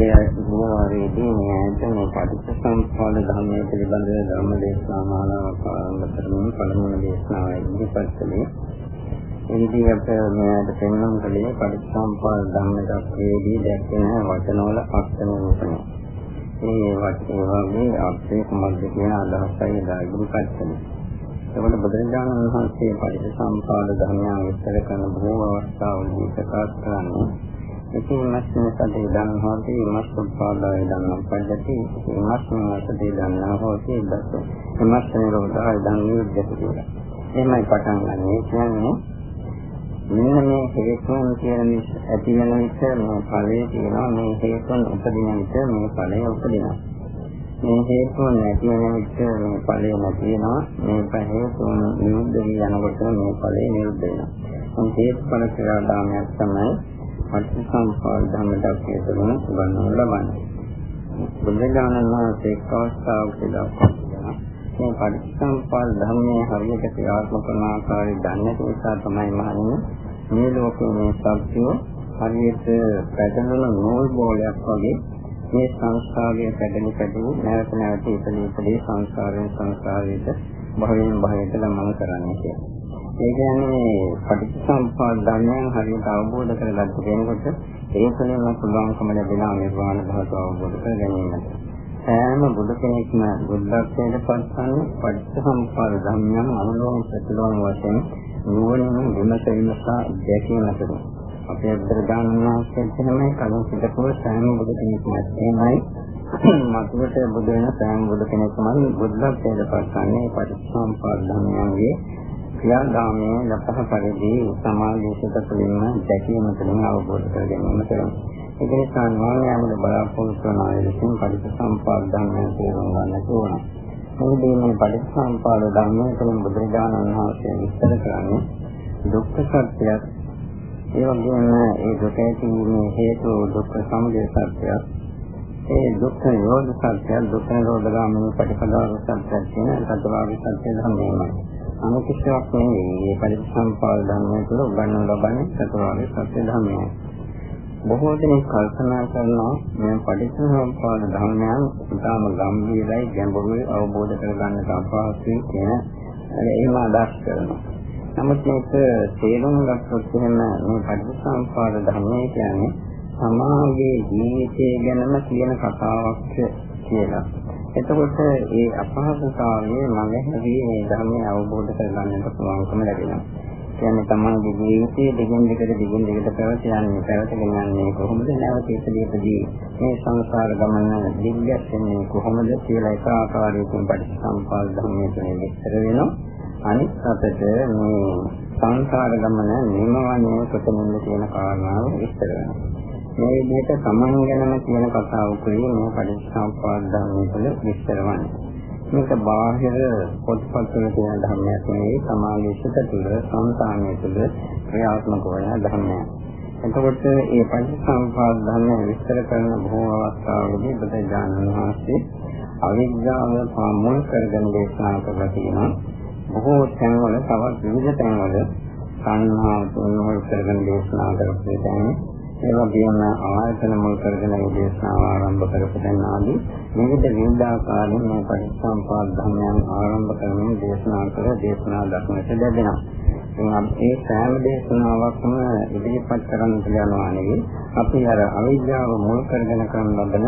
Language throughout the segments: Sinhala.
මේ ගුණාරයේදී මේ ඇත්තම පටිච්චසමුප්පාද ධර්මයේ පිළිබඳව ධර්ම දේශනා මාලාවක් ආරම්භ කරමින් පළමුව දේශනාව ඉදිරිපත් කළේ. එනිදී අප මෙයාට පෙන්වන්න කලේ පටිච්චසමුප්පාද ධර්ම දක්වේදී දැක්වෙන වචනවල අර්ථ නිරූපණය. මේ වචන වගේ අර්ථය කුමක්ද කියන අදහසයි ඉදිරිපත් කළේ. එතකොට බුදුරජාණන් වහන්සේ පටිච්චසමුප්පාද ධර්මයන් විස්තර කරන බොහෝ අවස්ථාවලදී ප්‍රකාශ කරන්නේ ඉතින් මස්න සතේ දන් හොති මස් උපාදාය දන් පද්ධති මස්න සතේ දන් හොති බස මස්න රෝධය දන් නිරුද්ධ කියලා. එහෙමයි පටන් ගන්න. ඒ කියන්නේ මෙන්න මේ හේතුන් කියන ඇති වෙන විට මේ ඵලයේ තියෙනවා මේ හේතුන් උපදින විට මේ ඵලය උපදිනවා. මේ හේතුන් නැති වෙන විට මේ ඵලය නැති වෙනවා. මේ හේතුන් නිරුද්ධ වී යනකොට මේ ඵලය නිරුද්ධ වෙනවා. මේ හේතුඵල ක්‍රියාදාමයක් තමයි පටිච්චසමුප්පාද ධර්ම දක්වන තුන උගන්වනු ලබන්නේ. බුදුරජාණන් වහන්සේ කවස්තාවකදී දක්වනවා මේ පටිච්චසමුප්පාද ධර්මයේ හරියට ක්‍රියාත්මක කරන ආකාරය දන්නේ නැති නිසා තමයි මහන්නේ මේ ලෝකයේ මේ සත්‍යය හරියට පැටලෙන නෝල් බෝලයක් වගේ මේ සංස්කාරයේ පැටලි පැටලි නැවත නැවත ඉපදී ඉපදී සංස්කාරයෙන් සංස්කාරයට භවයෙන් භවයට ගමන් කරන්නේ කියලා. ඒ කියන්නේ පටිච්චසමුප්පාද ධර්මයන් හරියට අවබෝධ කරගත්ත කෙනෙකුට ඒ තුළින්ම පුළුවන්කම ලැබෙනවා නිර්වාණ ධාතුව අවබෝධ කර ගැනීමට. සෑම බුදු කෙනෙක්ම බුද්ධත්වයට පත්වන්නේ පටිච්චසමුප්පාද ධර්මයන් අනුලෝම ප්‍රතිලෝම වශයෙන් නුවණින් විමස විමසා දැකීමට. අපේ බුදුරජාණන් වහන්සේ කියනමයි කලින් සිටපු සෑම බුදු කෙනෙක්ම එහෙමයි මතුවට බුදු වෙන සෑම බුදු කෙනෙක්ම බුද්ධත්වයට පත්වන්නේ පටිච්චසමුප්පාද ධර්මයන්ගේ ක්‍රියාදාමයේ ලපහ පරිදි සමාධිසිත තුළින්ම දැකීම තුළින් අවබෝධ කර ගැනීම කරනවා. ඒක නිසා ඥානයමද බලාපොරොත්තු වන අය විසින් පරිසම්පාද ධර්මය තේරුම් ගන්නට ඕන. මේ මේ පරිසම්පාද ධර්මය තුළින් බුදුරජාණන් වහන්සේ විස්තර කරන්නේ දුක්ඛ සත්‍යයක් ඒ වගේම ඒ දුක ඇතිවීමේ හේතු දුක්ඛ සමුදය සත්‍යයක් ඒ දුක්ඛ නිරෝධ සත්‍යය දුක්ඛ නිරෝධ ගාමිනී ප්‍රතිපදාව සත්‍යය කියන චතුරාර්ය සත්‍ය ධර්මයයි. අනුකිෂ්ඨයක් නෙවෙයි මේ පරිසම්පාද ධර්මය තුළ උගන්වන ලබන්නේ චතුරාර්ය සත්‍ය ධර්මයයි. බොහෝ දෙනෙක් කල්පනා කරනවා මේ පරිසම්පාද ධර්මයන් ඉතාම ගැඹුරයි ගැඹුරුයි අවබෝධ කරගන්නට අපහසුයි කියන එහෙම අදහස් කරනවා. නමුත් මේක තේරුම් ගත්තොත් එහෙම මේ පරිසම්පාද ධර්මය කියන්නේ සමාජයේ ජීවිතය ගැනම කියන කතාවක් කියලා. එතකොට ඒ අපහසුතාවයේ මඟහැරී මේ ධර්මය අවබෝධ කරගන්නට පුළුවන්කම ලැබෙනවා. කියන්නේ තමන්ගේ ජීවිතයේ දිගින් දිගට දිගින් දිගට පැවත යන්නේ පැවතගෙන යන්නේ කොහොමද නැවත ඉපදීපදී මේ සංසාර ගමන දිග්ගැස් වෙන්නේ කොහොමද කියලා එක ආකාරයකින් පටිච්චසමුප්පාද ධර්මයේ තුනේ විස්තර වෙනවා. අනිත් අතට මේ සංසාර ගමන නිමවන්නේ කොතනින්ද කියන කාරණාව විස්තර වෙනවා. මේ විදිහට සමන් ගැනම කියන කතාවකුයි මේ පටිච්චසමුප්පාද ධර්මයේ තුළ විස්තර වන්නේ. මේක බාහිර පොත්පත් වල තියෙන ධර්මයක් නෙවෙයි සමාජයේ සිට තුළ සංසාරයේ තුළ ක්‍රියාත්මක වන ධර්මයක්. එතකොට මේ පටිච්චසමුප්පාද ධර්මය විස්තර කරන බොහෝ අවස්ථාවලදී බුදුජානක වහන්සේ අවිද්‍යාව මුල් කරගෙන දේශනා කරලා තියෙනවා. බොහෝ තැන්වල තවත් විවිධ තැන්වල සංහාව තුන්වල කරගෙන දේශනා කරපු තැන් ඒ වගේම ආයතන මුල් කරගෙන මේ දේශනාව ආරම්භ කරපු දැන් ආදී විවිධ විවිධාකාරයෙන් මේ පරිසම්පාද ධර්මයන් ආරම්භ කරමින් දේශනා කර දේශනා දක්නට ලැබෙනවා. ඉතින් මේ සෑම දේශනාවක්ම ඉදිරිපත් කරන්න යනවා නෙවෙයි අපි අර අවිද්‍යාව මුල් කරගෙන කරන ලබන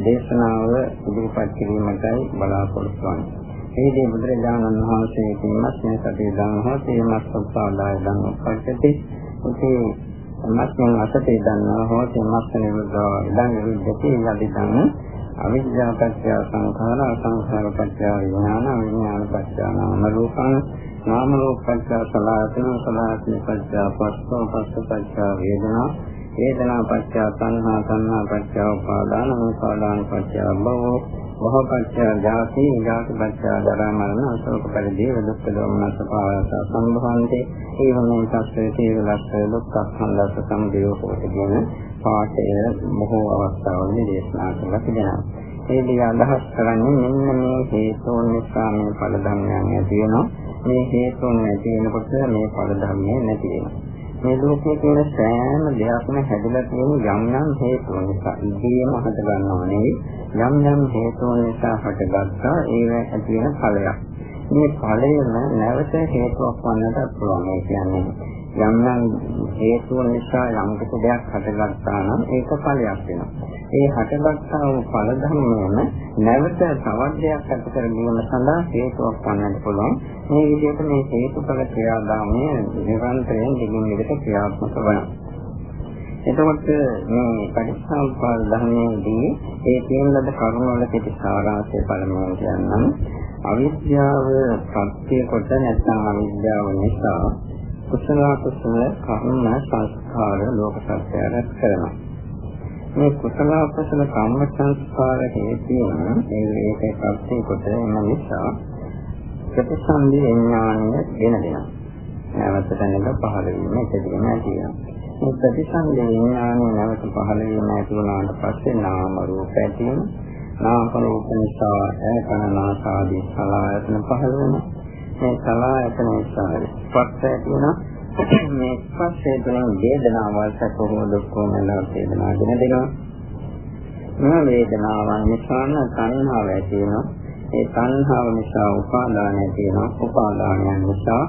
දේශනාව ඉදිරිපත් කිරීමටයි බලාපොරොත්තු වෙන්නේ. ඒදී බුදුරජාණන් වහන්සේ කියනස් මේ සතිය දානවා තේමස් සම්පාදාය දානවා පරිච්ඡේදේ ඉතින් මස්යෙන් අසතේ දන්නා හොත මස්යෙන් විදෝ ඉඳන් විද්‍යති යදිදන් අවිද්‍යා පත්‍ය සංඛාර සංඛාර පත්‍ය විඥාන විඥාන පත්‍ය නාම රූපං. නාම රූප පත්‍ය සලආයතන සලආයතන පත්‍ය පස්සෝ පස්ස පත්‍ය වේදනා. වේදනා පත්‍ය සංහා සංහා පත්‍ය උපාදාන උපාදාන පත්‍ය භවෝ භවපත්‍ය ජාති ජාති පත්‍ය දරා මරණ අශෝක පරිදේව දුක්ඛ දෝමනස පාවස සම්භවන්තේ ඒවමෙන් සස්සේ තේරලස්ස දුක්ඛ සංලස්ස සමුදය කොට කියන පාඨය බොහෝ අවස්ථාවලදී දේශනා කරලා තිබෙනවා. ඒ දිග අදහස් කරන්නේ මෙන්න මේ හේතුන් නිසා මේ ඵල ධර්මයන් ඇති වෙනවා. මේ හේතුන් නැති වෙනකොට මේ ඵල ධර්මය නැති වෙනවා. මේ ලෝකයේ තියෙන සෑම දෙයක්ම හැදලා තියෙන යම් යම් හේතු නිසා ඉදීම හට ගන්නව නෙවෙයි යම් යම් හේතු නිසා හටගත්තා ඒව ඇති වෙන ඵලයක්. මේ ඵලයම නැවත හේතුවක් වන්නට පුළුවන්. ඒ කියන්නේ යම් යම් හේතුව නිසා යම් කිසි දෙයක් හටගත්තා නම් ඒක ඵලයක් වෙනවා. ඒ හටගත්තා වූ ඵල ධර්මයම නැවත තවත් දෙයක් ඇති කර ගැනීම සඳහා හේතුවක් වන්නත් පුළුවන්. මේ විදිහට මේ හේතුඵල ක්‍රියාදාමය නිරන්තරයෙන් දිගින් දිගට ක්‍රියාත්මක වෙනවා. එතකොට මේ පටිච්චසමුප්පාද ධර්මයේදී ඒ කියන ලද කරුණ වල කෙටි සාරාංශය පළමුවෙන් කියන්නම්. අවිද්‍යාව සත්‍ය කොට නැත්නම් අවිද්‍යාව නිසා කුසල කුසල කර්ම සංස්කාර ලෝක සත්‍ය රැස් කරනවා. මේ කුසල කුසල කර්ම සංස්කාර හේතුන් ඒ ඒකේ ප්‍රත්‍ය කොට එන නිසා ප්‍රතිසන්දි විඥානය වෙන දෙනවා. නැවත දැනග පහළ වීම ඉතිරිම තියෙනවා. මේ ප්‍රතිසන්දි විඥානය නැවත පහළ වීම ඇති වුණාට පස්සේ නාම රූප ඇති වෙනවා. නාම රූප නිසා ඒකනාසාදී සලආයතන පහළ වෙනවා. මේ සලආයතන නිසා ස්පර්ශ ඇති වෙනවා. මේ ස්පර්ශය තුළින් වේදනාවල් සැපෝ දුක්ඛ නැලව වේදනා දෙන දෙනවා. මේ වේදනාවන් නිසා තණ්හාව ඇති වෙනවා. ඒ තණ්හාව නිසා උපාදානය ඇති වෙනවා. උපාදානයන් නිසා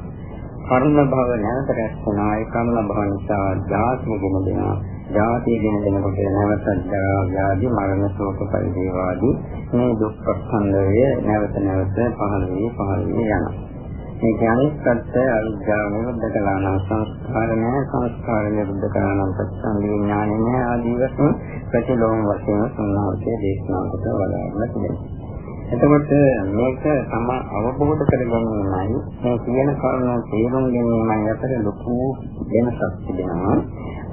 කර්ම භව නැවත රැස් වෙනවා. ඒ කර්ම භව නිසා ධාතු ගෙන දෙනවා. ජාතිය ගෙන දෙනකොට නැවත ජරා ව්‍යාධි මරණ ශෝක පරිදේවාදී මේ දුක්ඛ ස්කන්ධය නැවත නැවත පහළ වී පහළ වී යනවා. මේ කියන්නේ සත්‍ය අවිද්‍යාව නිරුද්ධ කළා නම් සංස්කාර නැහැ සංස්කාර නිරුද්ධ කළා නම් ප්‍රතිසන්දි විඥානය නැහැ ආදී වශයෙන් ප්‍රතිලෝම වශයෙන් සම්මාවතේ දේශනා කොට වදාළා තිබෙනවා. එතකොට මේක තම අවබෝධ කරගැනීමයි මේ කියන කරුණ තේරුම් ගැනීමයි අතර ලොකු වෙනසක් තිබෙනවා.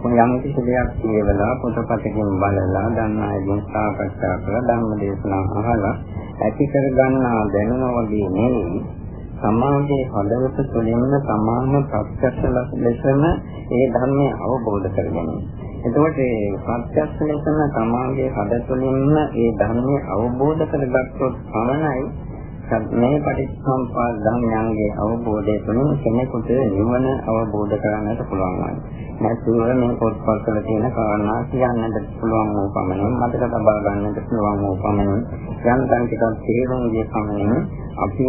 යම් කිසි දෙයක් කියවලා පොතපතකින් බලලා දන්නා අයගෙන් සාකච්ඡා කරලා ධර්ම දේශනා අහලා ඇති කර ගන්නා දැනුම වගේ නෙවෙයි සමාජයේ හදවත තුළින්ම සමාන ප්‍රත්‍යක්ෂ ලෙසම ඒ ධර්මය අවබෝධ කරගන්න. එතකොට මේ ප්‍රත්‍යක්ෂ ලෙසම සමාජයේ හදවත තුළින්ම ඒ ධර්මය අවබෝධ කරගත්තොත් පමණයි මේ පටිච්චසමුප්පාද ධර්මයන්ගේ අවබෝධය තුළින් කෙනෙකුට නිවන අවබෝධ කරගන්නට පුළුවන් වන්නේ. නැතුව මේ පොත්පත්වල තියෙන කාරණා කියන්නට පුළුවන් වූ පමණින් මතක තබා ගන්නට පුළුවන් වූ පමණින් යන්තම් ටිකක් තේරුම් ගිය පමණින් අපි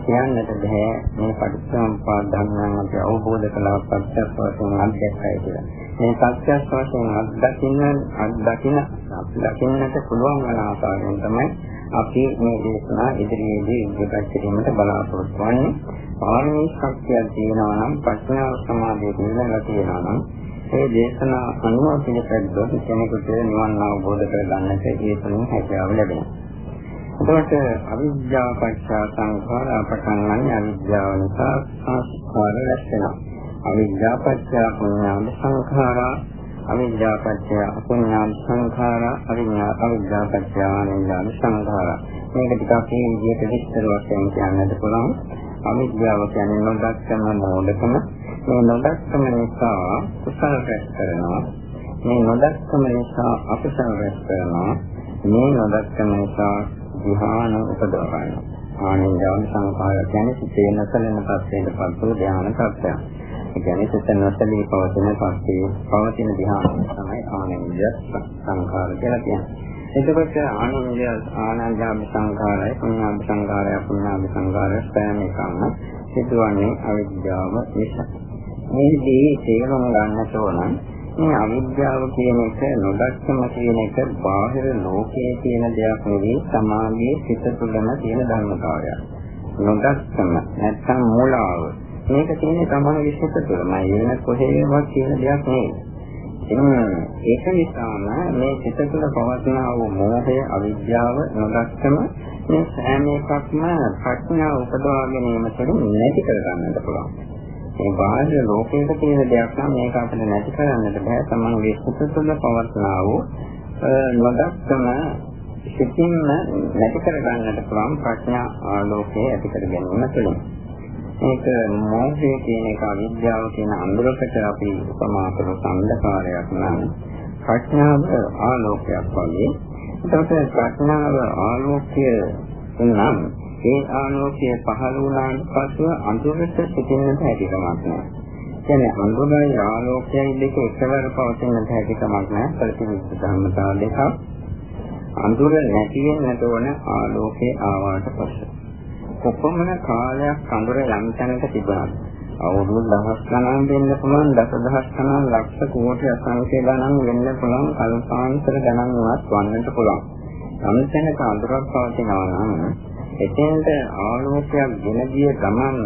කියන්නට බෑ මේ පටිච්චසමුප්පාද ධර්මයන් අපි අවබෝධ කළා ප්‍රත්‍යක්ෂ වශයෙන් අධ්‍යයනය කියලා. මේ ප්‍රත්‍යක්ෂ වශයෙන් අත්දකින්න අත්දකින්න දකින්නට පුළුවන් වන ආකාරයෙන් තමයි අපි මේ දේශනා ඉදිරියේදී ඉදිරිපත් කිරීමට බලාපොරොත්තු වෙන්නේ. පාරමී ශක්තියක් තියෙනවා නම් ප්‍රඥාව සමාධිය දිනලා තියෙනවා නම් ඒ දේශනා අනුව පිළිපැද්දොත් කෙනෙකුට නිවන් අවබෝධ කරගන්නට ඒ තුලින් හැකියාව ලැබෙනවා. එතකොට අවිද්‍යාව පත්‍ය සංඛාර අපකන්නන්නේ අවිද්‍යාව නිසා සංස්කාර රැස් වෙනවා. අවිද්‍යාව පත්‍ය පුඤ්ඤාම සංඛාරා අවිද්‍යාපත්‍ය අපුඤ්ඤාන සංඛාරා අවිඤ්ඤා අවිද්‍යාපත්‍ය ආනන්දාන සංඛාරා. මේක ටිකක් මේ විදිහට විස්තර වශයෙන් කියන්නත් පුළුවන්. අවිද්‍යාව කියන්නේ නොදක්කම මොඩකම. මේ නොදක්කම නිසා කුසල රැස් කරනවා. මේ නොදක්කම නිසා අකුසල රැස් කරනවා. මේ නොදක්කම නිසා ධ්‍යාන උපදවනවා ආනන්දාන සංඛාරා කියන්නේ සිතේ නැසලෙන තත්ත්වයට පත් වූ ධ්‍යාන තත්ත්වයක් ඒ කියන්නේ සිත නොසලී පවතින පස්සේ පවතින ධ්‍යාන තමයි ආනන්ද සංඛාර කියලා කියන්නේ. එතකොට ආනන්ද ආනන්දාම සංඛාරය, පුඤ්ඤාම සංඛාරය, පුඤ්ඤාම සංඛාරය ස්පෑම එකම සිදුවන්නේ අවිද්‍යාව නිසා. මේදී තේරුම් ගන්නට ඕන මේ අවිද්‍යාව කියන එක නොදක්කම කියන එක බාහිර ලෝකයේ තියෙන දෙයක් නෙවෙයි සමාගයේ සිත තුළම තියෙන ධර්මතාවයක්. නොදක්කම නැත්නම් මූලාව මේක තියෙන්නේ තමන්ගේ සිත තුළමයි වෙන කොහේවත් කියන දෙයක් නෙවෙයි. ඒක නිසාම මේ සිත තුළ පවතින වූ මෝහය, අවිද්‍යාව, නොදක්කම මේ සෑම එකක්ම ප්‍රඥාව උපදවා ගැනීම තුළින් නැති කර ගන්නට පුළුවන්. මේ බාහිර ලෝකයක තියෙන දෙයක් නම් මේක අපිට නැති කරන්නට බෑ. තමන්ගේ සිත තුළ පවතින වූ නොදක්කම සිතින්ම නැති කර ගන්නට පුළුවන් ප්‍රඥා ආලෝකයේ ඇති කර ගැනීම තුළින්. මේක මෝහය කියන එක අවිද්‍යාව කියන අඳුරකට අපි උපමා කරන සම්දකාරයක් නම් ප්‍රඥාව ආලෝකයක් වගේ. එතකොට ප්‍රඥාව ආලෝකය නම් ඒ ආලෝකය පහළ වුණාට පසු අඳුරට සිටින්නට හැකියාවක් නැහැ. කියන්නේ අඳුරයි ආලෝකයයි දෙක එකවර පවතින හැටි කමක් නැහැ ප්‍රතිවිරුද්ධ ධර්මතාව දෙකක් අඳුර නැති වෙන්නට ඕන ආලෝකේ ආවාට පස්සේ කොපමණ කාලයක් අඳුර යම් තැනක තිබුණාද අවුරුදු දහස් ගණන් වෙන්න පුළුවන් දසදහස් ගණන් ලක්ෂ කෝටි අසංඛ්‍ය ගණන් වෙන්න පුළුවන් කල්පාන්තර ගණන් වුණත් වන්නට පුළුවන්. සම්සෙනක අඳුරක් පවතිනවා නම් එතෙන්ට ආලෝකයක් ගෙන ගිය ගමන්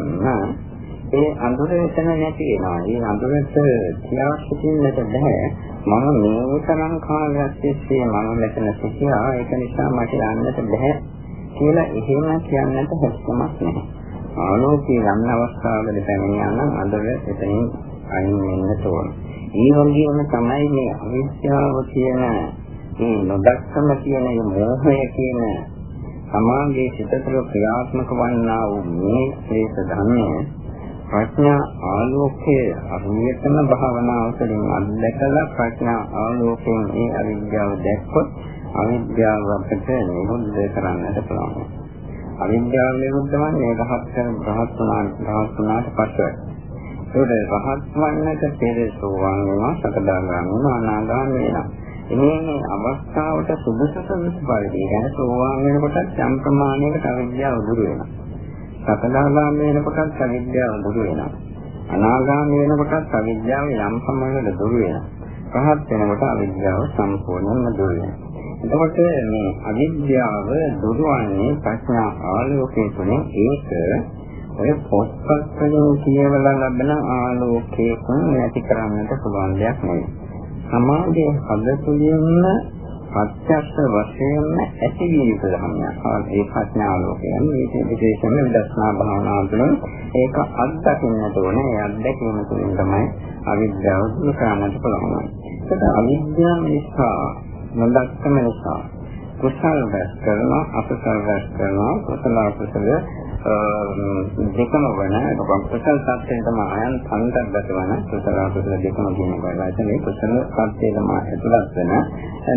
ඒ අඳුර එතන නැති වෙනවා. ඒ අඳුරට ක්‍රියාශීලීන්නට බෑ. මම මේ තරම් කාලයක් තිස්සේ මම මෙතන සිටියා. ඒක නිසා මට යන්නට බෑ කියලා එහෙම කියන්නට හැකියාවක් නැහැ. ආලෝකයේ යම් අවස්ථාවකට පැමිණියා නම් අදව එතනින් අයින් වෙන්න ඕන. ඒ වගේම තමයි මේ අවිද්‍යාව කියන මේ නොදක්කම කියන මේ මෝහය කියන සමාගයේ සිත තුළ ක්‍රියාත්මක වන්නා වූ මේ ශ්‍රේෂ්ඨ ධර්මය ප්‍රඥා ආලෝකයේ අභියතන භාවනාව තුළින් අත්දැකලා ප්‍රඥා ආලෝකයෙන් මේ අවිද්‍යාව දැක්කොත් අවිද්‍යාව අපිට නිරුද්ධ කරන්නට පුළුවන්. අවිද්‍යාව නිරුද්ධ වන්නේ රහත් කරන රහත් වුණාට රහත් වුණාට පස්සේ. ඒකට රහත් වන්නට පෙර සෝවාන් වෙනවා සකදාගාමී වෙනවා අනාගාමී වෙනවා. මේ අවස්ථාවට සුදුසු සුදුසු පරිදි ගැන සෝවාන් වෙනකොට යම් ප්‍රමාණයකට අවිද්‍යාව දුරු වෙනවා. සකදාගාමී වෙනකොට අවිද්‍යාව දුරු වෙනවා. අනාගාමී වෙනකොට අවිද්‍යාව යම් ප්‍රමාණයකට දුරු වෙනවා. රහත් වෙනකොට අවිද්‍යාව සම්පූර්ණයෙන්ම දුරු වෙනවා. එතකොට මේ අවිද්‍යාව දුරවන්නේ ප්‍රඥා ආලෝකයේ තුනේ ඒක ඔය පොත්පත් වලින් කියවලා ලබන ආලෝකයකින් නැති කරන්නට පුළුවන් දෙයක් නෙවෙයි. සමාධිය හද තුළින්ම ප්‍රත්‍යක්ෂ වශයෙන්ම ඇති වී යුතු ධර්මයක්. ඒ ප්‍රඥාලෝකයන් මේ විශේෂයෙන්ම විදර්ශනා භාවනාව තුළ ඒක අත්දකින්නට ඕනේ. ඒ අත්දැකීම තුළින් තමයි අවිද්‍යාව දුරු කරන්නට පුළුවන්. ඒක අවිද්‍යාව නිසා නොදක්කම නිසා කුසල රැස් කරනවා අකුසල රැස් කරනවා කුසල අකුසල දෙකම වෙන කුසල සත්‍යය තමයි අයන් සංකල්පගත වෙන කුසල අකුසල දෙකම කියන වචනේ කුසල සත්‍යය තමයි ඇතුළත් වෙන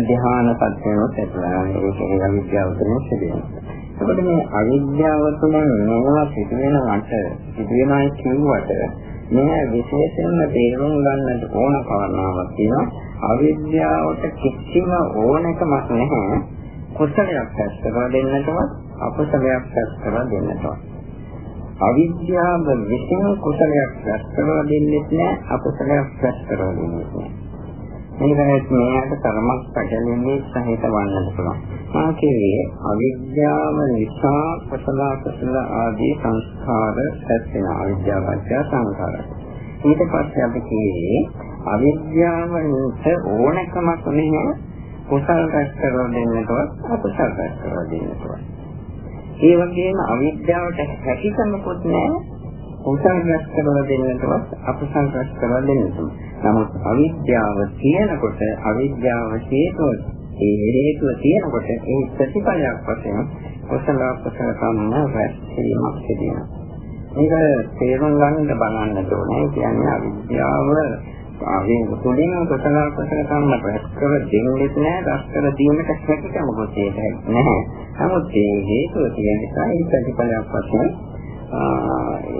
ධ්‍යාන සත්‍යයොත් ඇතුළත් ඒක අවිද්‍යාව තුළින් සිදුවෙනවා. එතකොට මේ අවිද්‍යාව තුළින් මොනවා සිදුවෙනවට සිදුවෙනයි කියුවට මේ විශේෂයෙන්ම තේරුම් ගන්නට ඕන කාරණාවක් තියෙනවා. අවිද්‍යාවට කිසිම ඕනකමක් නැහැ. කුසලයක් රැස් කරලා දෙන්නටවත් අකුසලයක් රැස් කරලා දෙන්නටවත් අවිද්‍යාව විසින් කුසලයක් රැස් කරලා දෙන්නේ නැහැ අකුසලයක් රැස් කරලා දෙන්නේ නැහැ මේකට මේකට තරමක් පැටලෙන්නේ සහිත වන්නත් පුළුවන්. මා කියවේ අවිද්‍යාව නිසා කුසල කුසල ආදී සංස්කාර රැස් වෙන අවිද්‍යාවච්ඡ සංස්කාරය. ඊට පස්සේ අපි කියවේ අවිද්‍යාවට ඕනකමක් නැහැ කුසල රැස් කරලා දෙන්නටවත් අකුසල රැස් කරලා දෙන්නටවත්. ඒ වගේම අවිද්‍යාවට හැකියාවකුත් නැහැ කුසල රැස් කරලා දෙන්නටවත් අකුසල රැස් කරලා දෙන්නටවත්. නමුත් අවිද්‍යාව තියෙනකොට අවිද්‍යාව හේතුව ඒ හේතුව තියෙනකොට ඒ ප්‍රතිඵලයක් වශයෙන් කුසල අකුසල කම්ම රැස් කිරීමක් සිදුවෙනවා. මේක තේරුම් ගන්න බලන්න ඕනේ. කියන්නේ අවිද්‍යාව ආවේ තුලින් කුසල කුසල කම්ම ප්‍රකර දෙන්නේ නැහැ රස්තර දීමට හැකියාව මොකද ඒක නැහැ. නමුත් මේ හේතුව තියෙන නිසා ඒ ප්‍රතිඵලයක් වශයෙන්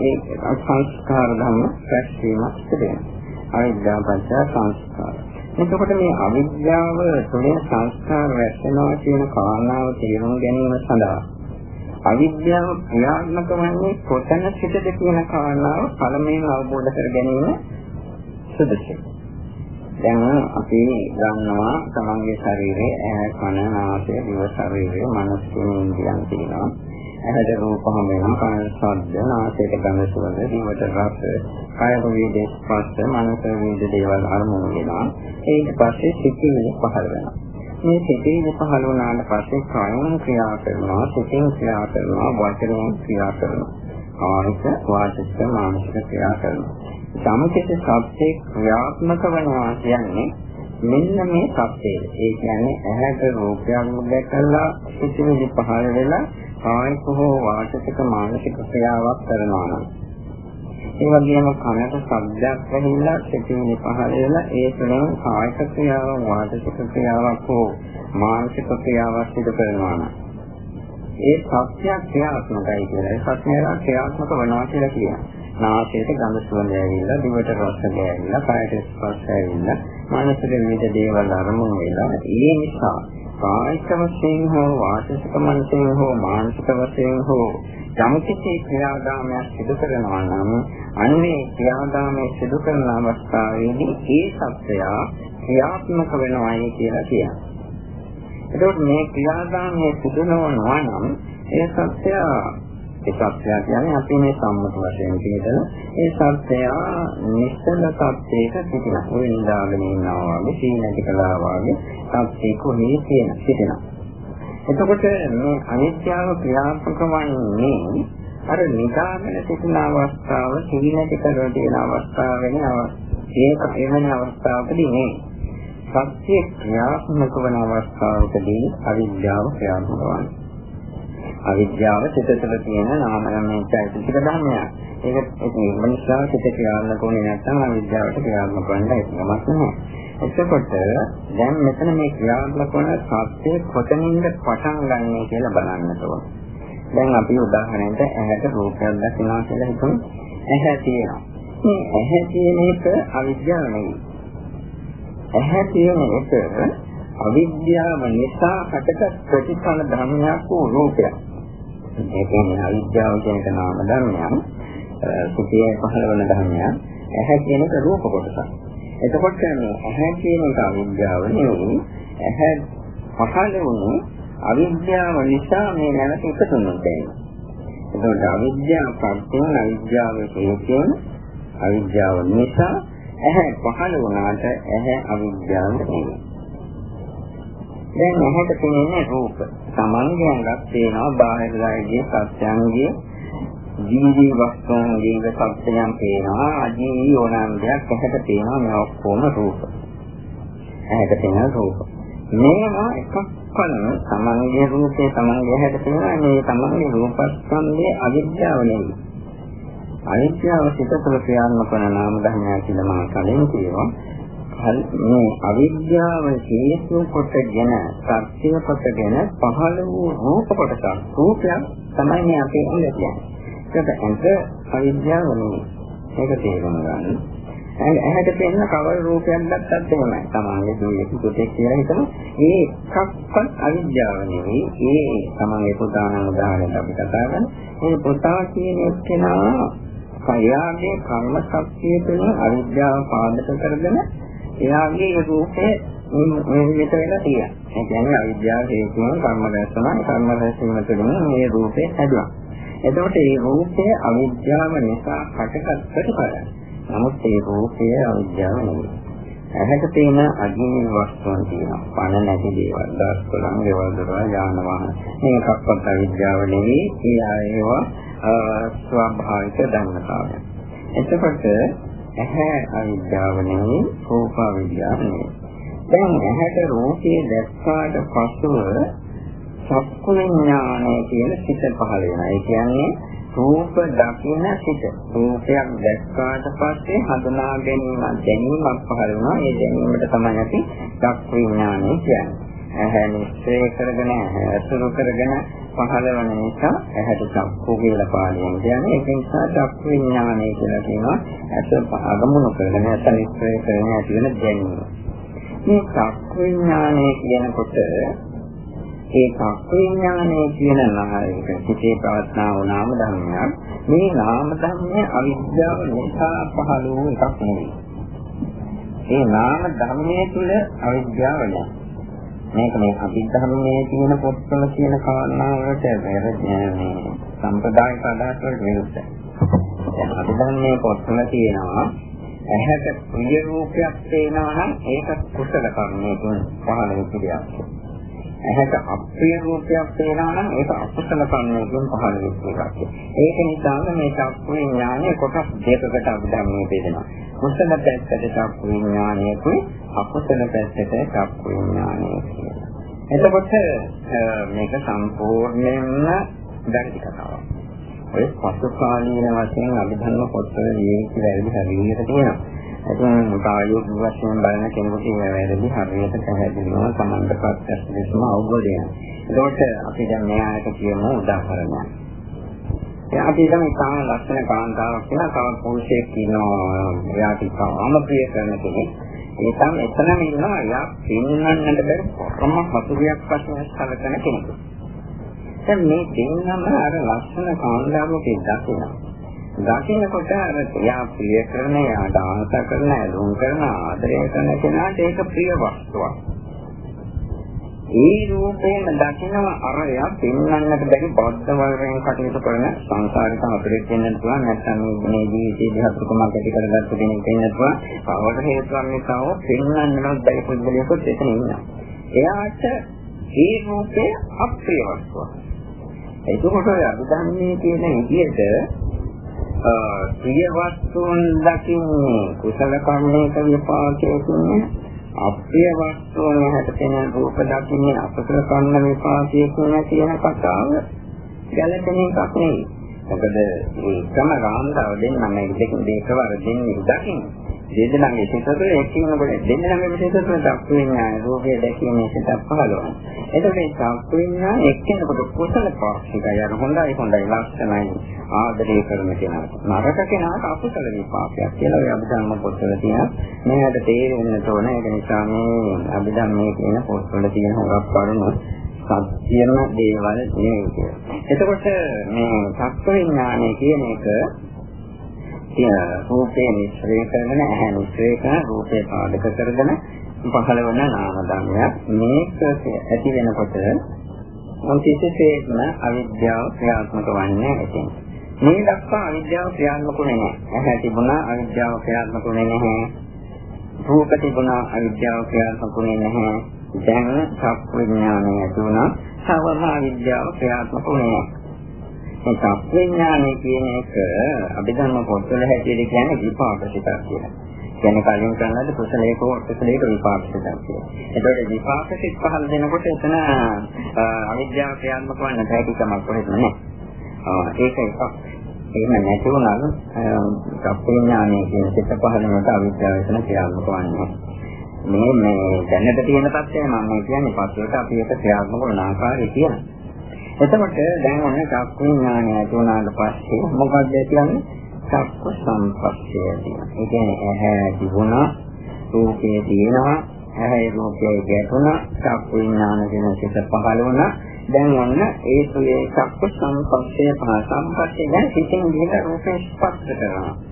ඒ සංස්කාර ධර්ම රැස්වීමක් සිදුවෙනවා. අවිද්‍යාව පත්‍ය සංස්කාර. එතකොට මේ අවිද්‍යාව තුළින් සංස්කාර රැස් වෙනවා කියන කාරණාව තේරුම් ගැනීම සඳහා අවිද්‍යාව ක්‍රියාත්මක වන්නේ කොතන සිටද කියන කාරණාව පළමුවෙන් අවබෝධ කර ගැනීම සුදුසුයි. දැන් අපි ගන්නවා තමන්ගේ ශරීරයේ ඇහැ කන නාසය දිව ශරීරය මනස කියන ඉන්ද්‍රියන් තියෙනවා. ඇහැට රූප හම වෙනවා කන ශබ්ද නාසයට ගඳ සුවඳ දිවට රස කය වේදේ ස්පර්ශ මනස වේද දේවල් අරමුණු වෙනවා. ඊට පස්සේ සිතිවිලි පහළ වෙනවා. මේ සිතිවිලි පහළ වුණාට පස්සේ කායන ක්‍රියා කරනවා සිතින් ක්‍රියා කරනවා වචනෙන් ක්‍රියා කරනවා. ආනික වාචික මානසික ක්‍රියා කරනවා. සමථිත සත්‍යේ ක්‍රියාත්මක වෙනවා කියන්නේ මෙන්න මේ සත්‍යය. ඒ කියන්නේ ඇහැට රූපයක් දැකලා සිතිවිලි පහළ වෙලා කායික හෝ වාචික මානසික ක්‍රියාවක් කරනවා නම් ඒ වගේම කනට ශබ්දයක් ඇහිලා සිතිවිලි පහළ වෙලා ඒ තුළින් කායික ක්‍රියාවක් වාචික ක්‍රියාවක් හෝ මානසික ක්‍රියාවක් සිදු කරනවා නම් ඒ සත්‍යයක් ක්‍රියාත්මකයි කියලා. ඒ සත්‍යය ක්‍රියාත්මක වෙනවා කියලා කියනවා. නාසයට ගඳ සුවඳ ඇවිල්ලා, දිවට රස ගෑවිලා, කයට ස්පර්ශ ඇවිල්ලා, මනසට විවිධ දේවල් අරමුණු වෙලා ඒ නිසා කායික වශයෙන් හෝ වාචික මනසෙන් හෝ මානසික වශයෙන් හෝ යම්කිසි ක්‍රියාදාමයක් සිදු කරනවා නම් අන්නේ ක්‍රියාදාමයේ සිදු කරන අවස්ථාවේදී ඒ සත්‍යය ක්‍රියාත්මක වෙනවායි කියලා කියනවා. එතකොට මේ ක්‍රියාදාමයේ සිදු නොවනවා නම් ඒ සත්‍ය ඒ සත්‍ය කියන්නේ අපි මේ සම්මත වශයෙන් කියතන ඒ සත්‍ය නිශ්චල තත්ත්වයක සිටින ඔය නිදාගෙන ඉන්නවා වගේ සීනටි කළා වගේ තත්ත්වයක කොහේ තියෙන සිටිනවා. එතකොට මේ අනිත්‍යව ක්‍රියාත්මක වන්නේ අර නිදාගෙන සිටින අවස්ථාව සීනටි කරලා තියෙන අවස්ථාව වෙන ඒක එවැනි අවස්ථාවකදී නෙවෙයි. සත්‍ය ක්‍රියාත්මක වන අවස්ථාවකදී අවිද්‍යාව ක්‍රියාත්මක වනවා. අවිද්‍යාව සිත තුළ තියෙන නාම ධර්මයේ චෛතසික ධර්මයක්. ඒක ඒක නිසා සිත ක්‍රියාත්මක වෙන්නේ නැත්නම් අවිද්‍යාවට ක්‍රියාත්මක වෙන්න ඒකමත් නැහැ. එතකොට දැන් මෙතන මේ ක්‍රියාත්මක වන සත්‍ය කොතනින්ද පටන් ගන්නෙ කියලා බලන්න ඕන. දැන් අපි උදාහරණයක් ඇහැට රූපයක් දැකනවා කියලා හිතමු. ඇහැ තියෙනවා. මේ ඇහැ තියෙන එක අවිද්‍යාව නෙවෙයි. ඇහැ තියෙන එක අවිද්‍යාව නිසා හටගත් ප්‍රතිඵල ධර්මයක් වූ රූපයක්. ඒ කියන්නේ අවිද්‍යාව කියන එක නාම ධර්මයක්. සුඛයේ පහළ වෙන ධර්මයක්. ඇහැ කියන එක රූප කොටසක්. එතකොට මේ ඇහැ කියන එක අවිද්‍යාව නෙවෙයි. ඇහැ පහළ වුණු අවිද්‍යාව නිසා මේ නැවත එකතුනොත් දැනෙනවා. එතකොට අවිද්‍යාව ප්‍රත්‍යයෙන් අවිද්‍යාව හේතුවෙන් අවිද්‍යාව නිසා ඇහැ පහළ වුණාට ඇහැ අවිද්‍යාව නෙවෙයි. දැන් ඇහැට පෙනෙන රූප සමන්ගයන්ගත් තියෙනවා බාහිර ධර්මයේ සත්‍යංගයේ ජීවී වස්තුන්ගේ සත්‍යයන් පේනවා අජීවී ඕනෑම දෙයක් ඇහැට පේනවා මේ ඔක්කොම රූප. ඇහැට පෙනෙන රූප. මේවා එකක්කම සමන්ගේ රූපේ සමන්ගේ ඇහැට පේනවා මේ සමන්ගේ රූපස්කන්ධයේ අවිද්‍යාව නෙවෙයි. අනිත්‍යව සිත තුළ ක්‍රියාත්මක වන නාම ධර්මයක් කියලා මම කලින් කියවා. මේ අවිද්‍යාව හේතු කොටගෙන සත්‍ය කොටගෙන පහළ වූ රූප කොටස රූපයක් තමයි මේ අපේ ඉන්න කියන්නේ. ඒක අන්ත අවිද්‍යාව නෙමෙයි. ඒක තේරුම් ගන්න. ඇහැට පෙනෙන කවර රූපයක් දැක්කත් එහෙමයි. තමන්ගේ දුවේ පුතේ කියලා හිතමු. ඒ එකක්වත් අවිද්‍යාව නෙවෙයි. ඒ තමන්ගේ පුතාණන් උදාහරණයක් අපි කතා කරන්නේ. මේ පුතා කියන එක්කෙනා කයාගේ කර්ම ශක්තිය තුළ අවිද්‍යාව පාදක කරගෙන එයාගේ රූපේ මේ විදිහට වෙලා තියෙනවා. ඒ කියන්නේ අවිද්‍යාව හේතුවෙන් කර්ම රැස්වන කර්ම රැස්වීම තුළින් මේ රූපේ හැදුවා. එතකොට මේ රූපය අවිද්‍යාව නිසා හටගත් ප්‍රතිඵලයක්. නමුත් මේ රූපය අවිද්‍යාව නෙවෙයි. ඇහැට තියෙන අජීවී වස්තුන් තියෙනවා. පණ නැති දේවල්, දස්කොලන්, ගෙවල් දොරවල්, යාන වාහන. මේකක්වත් අවිද්‍යාව නෙවෙයි. ඒ ඒවා ස්වභාවික ධර්මතාවය. එතකොට ඇහැ අවිද්‍යාව නෙවෙයි රූප අවිද්‍යාව නෙවෙයි. දැන් ඇහැට රූපේ දැක්කාට පසුව චක්කු විඥානය කියන සිත පහළ වෙනවා. ඒ කියන්නේ රූප දකින සිත. රූපයක් දැක්කාට පස්සේ හඳුනා ගැනීම දැනීමක් පහළ වෙනවා. ඒ දැනීමට තමයි අපි චක්කු විඥානය කියන්නේ. ඇහැ නිශ්චය කරගෙන අසුරු කරගෙන පහළ වන නිසා ඇහැට චක්කු කියලා පාළියෙන් කියන්නේ ඒක නිසා චක්කු විඥානය කියලා කියනවා ඇස අගමුණු කරගෙන ඇස නිශ්චය කරගෙන ඇති වෙන දැනීම. මේ චක්කු විඥානය කියනකොට ඒ චක්කු විඥානය කියන නායක සිටේ පවත්නා වූ නාම ධර්මයක් මේ නාම ධර්මයේ අවිද්‍යාව නිසා පහළ වූ එකක් නෙවෙයි. ඒ නාම ධර්මයේ තුල අවිද්‍යාව නැහැ. මේක මේ අභිධර්මයේ තියෙන පොත්වල කියන කාරණාවලට මේ සම්ප්‍රදායික අදහස් වලට විරුද්ධයි. දැන් අභිධර්මයේ පොත්වල තියෙනවා ඇහැට ප්‍රිය රූපයක් පේනවා නම් ඒක කුසල කර්මයකින් පහළ වෙච්ච දෙයක්. ඇහැට අප්‍රිය රූපයක් පේනවා නම් ඒක අකුසල කර්මයකින් පහළ වෙච්ච එකක්. ඒක නිසා මේ චක්කු විඥානයේ කොටස් දෙකකට අභිධර්මයේ බෙදෙනවා. කුසල පැත්තට චක්කු විඥානයකුයි අකුසල පැත්තට චක්කු විඥානය කියලා. එතකොට මේක සම්පූර්ණයෙන්ම දැරිදි කතාවක්. ඔය පසුකාලීන වශයෙන් අභිධර්ම පොත්වල ලියවිච්ච වැරදි හරියට තියෙනවා. එතන කායෝ වශයෙන් බලන කෙනෙකුට මේ වැරදි හරියට පැහැදිලිවම සමන්ත ප්‍රත්‍යක්ෂ දෙකම අවබෝධ වෙනවා. එතකොට අපි දැන් මෙයාට කියමු උදාහරණයක්. අපි හිතමු ඉතාම ලස්සන කාන්තාවක් කියලා තව පුරුෂයෙක් ඉන්නවා. එයාට ඉතාම ප්‍රිය කරන කෙනෙක්. ඒ තමයි එතනම ඉන්නවා එයා පින්නන්නට බැරි කොහොම හසුරියක් වශයෙන් සැලකෙන කෙනෙක්. දැන් මේ දෙන්නම අර ලස්සන කාන්තාවක දකිනවා. දකින්නකොට අර එයා ප්‍රිය කරන, එයාට ආස කරන, ලුම් කරන, ආදරය කරන කෙනාට ඒක ප්‍රිය වස්තුවක්. ඒ රූපයෙන් දකින්න අරය පෙන්වන්නට බැරි බද්ධ වර්ගයෙන් කටයුතු කරන සංසාරික අපිට වෙන්න පුළුවන් නැත්නම් මේ ජීවිතයේ දිහත්කමක් ඇති කරගත්ත කෙනෙක් වෙන්න පුළුවන්. කවර හේතුවක් නිසාව පෙන්වන්නවත් බැරි පුද්ගලයෙකුත් එතන ඉන්නවා. එයාට ඒ රූපය අප්‍රිය වස්තුවක්. එතකොට අභිධර්මයේ කියන විදිහට ප්‍රිය වස්තුන් දකින්නේ කුසල කර්මයක විපාකයකින් අප්‍රිය වස්තුන් හැට පෙනෙන රූප දකින්නේ අපසල කන්න විපාකයකින් කියන කතාව ගැළපෙන එකක් නෙවෙයි. මොකද මේ ක්‍රම රාන්දාව දෙන්නම මේ දෙකෙන් දෙක වර දෙන්නේ දකින්නේ. දෙදෙනාගේ සිතතර එකිනෙකට දෙදෙනාගේ සිතතර දක්ව විඥාන රූපය දැකීමේ සිතක් පහළවනවා. එතකොට මේ දක්ව විඥාන එක්කෙනෙකුට කුසල පාක්ෂිකයි අර හොඳයි හොඳයි ලක්ෂණයි ආදරය කරන කෙනාට. නරක කෙනාට අකුසල විපාකයක් කියලා ඔය අභිධර්ම පොත්වල තියෙනවා. මේකට තේරෙන්න ඕන ඒක නිසා මේ අභිධර්මයේ කියන පොත්වල තියෙන හොරක් කරුණු සත්‍යම දේවල් නෙවෙයි. එතකොට මේ සත්ව විඥානය කියන එක රූපේ නිශ්චය කරගෙන ඇහැ නිශ්චය කරන රූපේ පාදක කරගෙන පහළ වන නාම ධර්මයක්. මේක ඇති වෙනකොට මොන්තිසේත්ම අවිද්‍යාව ක්‍රියාත්මක වන්නේ ඇතින් මේ දක්වා අවිද්‍යාව ක්‍රියාත්මක වෙන්නේ නැහැ. ඇහැ තිබුණා අවිද්‍යාව ක්‍රියාත්මක වෙන්නේ නැහැ. රූප තිබුණා අවිද්‍යාව ක්‍රියාත්මක වෙන්නේ නැහැ. දැන් සක් විඥානය ඇති වුණා. සවම අවිද්‍යාව ක්‍රියාත්මක වෙන්නේ නැහැ. මේ සත්‍යඥානය කියන එක අභිධර්ම පොත්වල හැටියට කියන්නේ විපාක සිතක් කියලා. කියන්නේ කලින් කරනද කුසලයක කුසලයක විපාක සිතක් කියලා. එතකොට විපාක සිත් පහළ දෙනකොට එතන අවිද්‍යාව ක්‍රියාත්මක වන්න බැහැ කොහෙද නැහැ. ඒක එකක්. එහෙම නැති වුණාම සත්‍යඥානය කියන සිත පහළ වෙනකොට අවිද්‍යාව එතන ක්‍රියාත්මක වන්නේ මේ මේ දැනට තියෙන තත්ත්වය මම කියන්නේ පස්සෙට අපි ඒක ක්‍රියාත්මක වන ආකාරය කියනවා. එතකොට දැන් ඔන්න චක්කු විඥානය ඇති වුණාට පස්සේ මොකක්ද කියන්නේ? චක්කු සංපස්සය තියෙනවා. ඒ කියන්නේ ඇහැ තිබුණා, රූපේ තියෙනවා, ඇහැ රූපේ ගැටුණා, චක්කු විඥාන කියන සිත පහළ වුණා. දැන් ඔන්න ඒ තුලේ චක්කු සංපස්සය පහ සංපස්සය දැන් සිතින් ගිහින් රූපේ ස්පර්ශ කරනවා.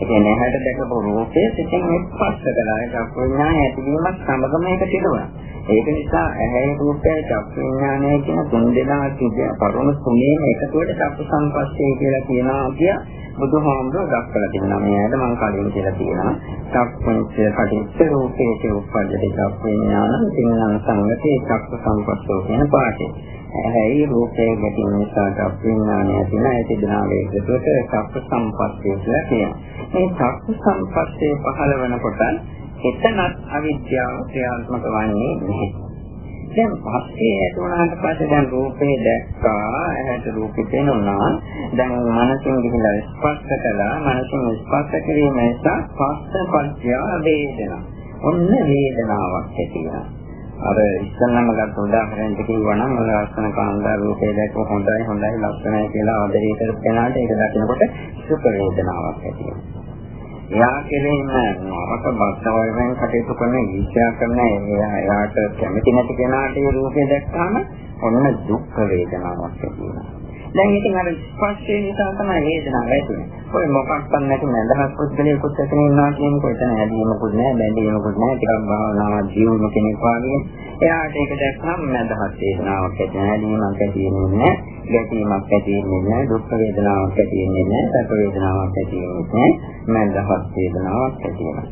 ඒ කියන්නේ ඇහැට දැකපු රූපය සිතින් ස්පර්ශ කරලා ඒ චක්කු විඥානය ඇතිවීමත් සමගම ඒක තිබුණා. ඒක නිසා ඇහැ රූපය චක්කු විඥානය කියන තුන් දෙනා කියන කරුණු තුනේම එකතුවට චක්කු සංපස්සේ කියලා කියනවා කිය බුදුහාමුදුරුවෝ දක්වලා තිබෙනවා. මේ ඇයිද මම කලින් කියලා තියෙනවා. චක්කුංචය පටිච්ච රූපේච උප්පජ්ජති චක්කු විඥාන තින්නං සංගතේ චක්කු සංපස්සෝ කියන පාඩේ. ඇහැයි රූපේ ගැටීම නිසා චක්කු විඥානය ඇතින ඇති දනාවේ එකතුවට චක්කු සංපස්සේ කියලා කියනවා. මේ චක්කු සංපස්සේ පහළ වෙනකොට එතනත් අවිද්‍යාව ක්‍රියාත්මක වන්නේ නැහැ. දැන් පස්සේ ඇතුණාට පස්සේ දැන් රූපේ දැක්කා ඇහැට රූපේ පේනවා දැන් මනසින් ගිහිලා ස්පර්ශ කළා මනසින් ස්පර්ශ කිරීම නිසා පස්ස පස්ය වේදනා ඔන්න වේදනාවක් ඇති වෙනවා අර ඉස්සන්නම ගත්ත උදාහරණයක් කිව්වා නම් ලස්සන කාන්දා රූපේ දැක්ක හොඳයි හොඳයි ලස්සනයි කියලා ආදරය කරපු කෙනාට ඒක දකිනකොට සුඛ වේදනාවක් ඇති වෙනවා එයා කෙරෙහිම නරක බස්සවයෙන් කටයුතු කරන ඊර්ෂ්‍යා කරන එයාට කැමති නැති කෙනාට ඒ රූපය දැක්කාම ඔන්න දුක් වේදනාවක් ඇති වෙනවා. දැන් ඉතින් අර ස්පර්ශය නිසා තමයි වේදනාව ඇති වෙන්නේ. ඔය මොකක්වත් නැති නැදහස් පුද්ගලයෙකුත් එතන ඉන්නවා කියනකොට එතන ඇදීමකුත් නැහැ, බැඳීමකුත් නැහැ. ටිකක් භාවනාවක් ජීවුන කෙනෙක් වගේ. එයාට ඒක දැක්කම නැදහස් වේදනාවක් ඇති වෙනවා. ඇදීමක් ඇති වෙන්නේ නැහැ. ගැටීමක් ඇති වෙන්නේ නැහැ. දුක් වේදනාවක් ඇති වෙන්නේ නැහැ. සැප වේදනාවක් ඇති වෙන්නේ නැහැ. නැදහස් වේදනාවක් ඇති වෙනවා.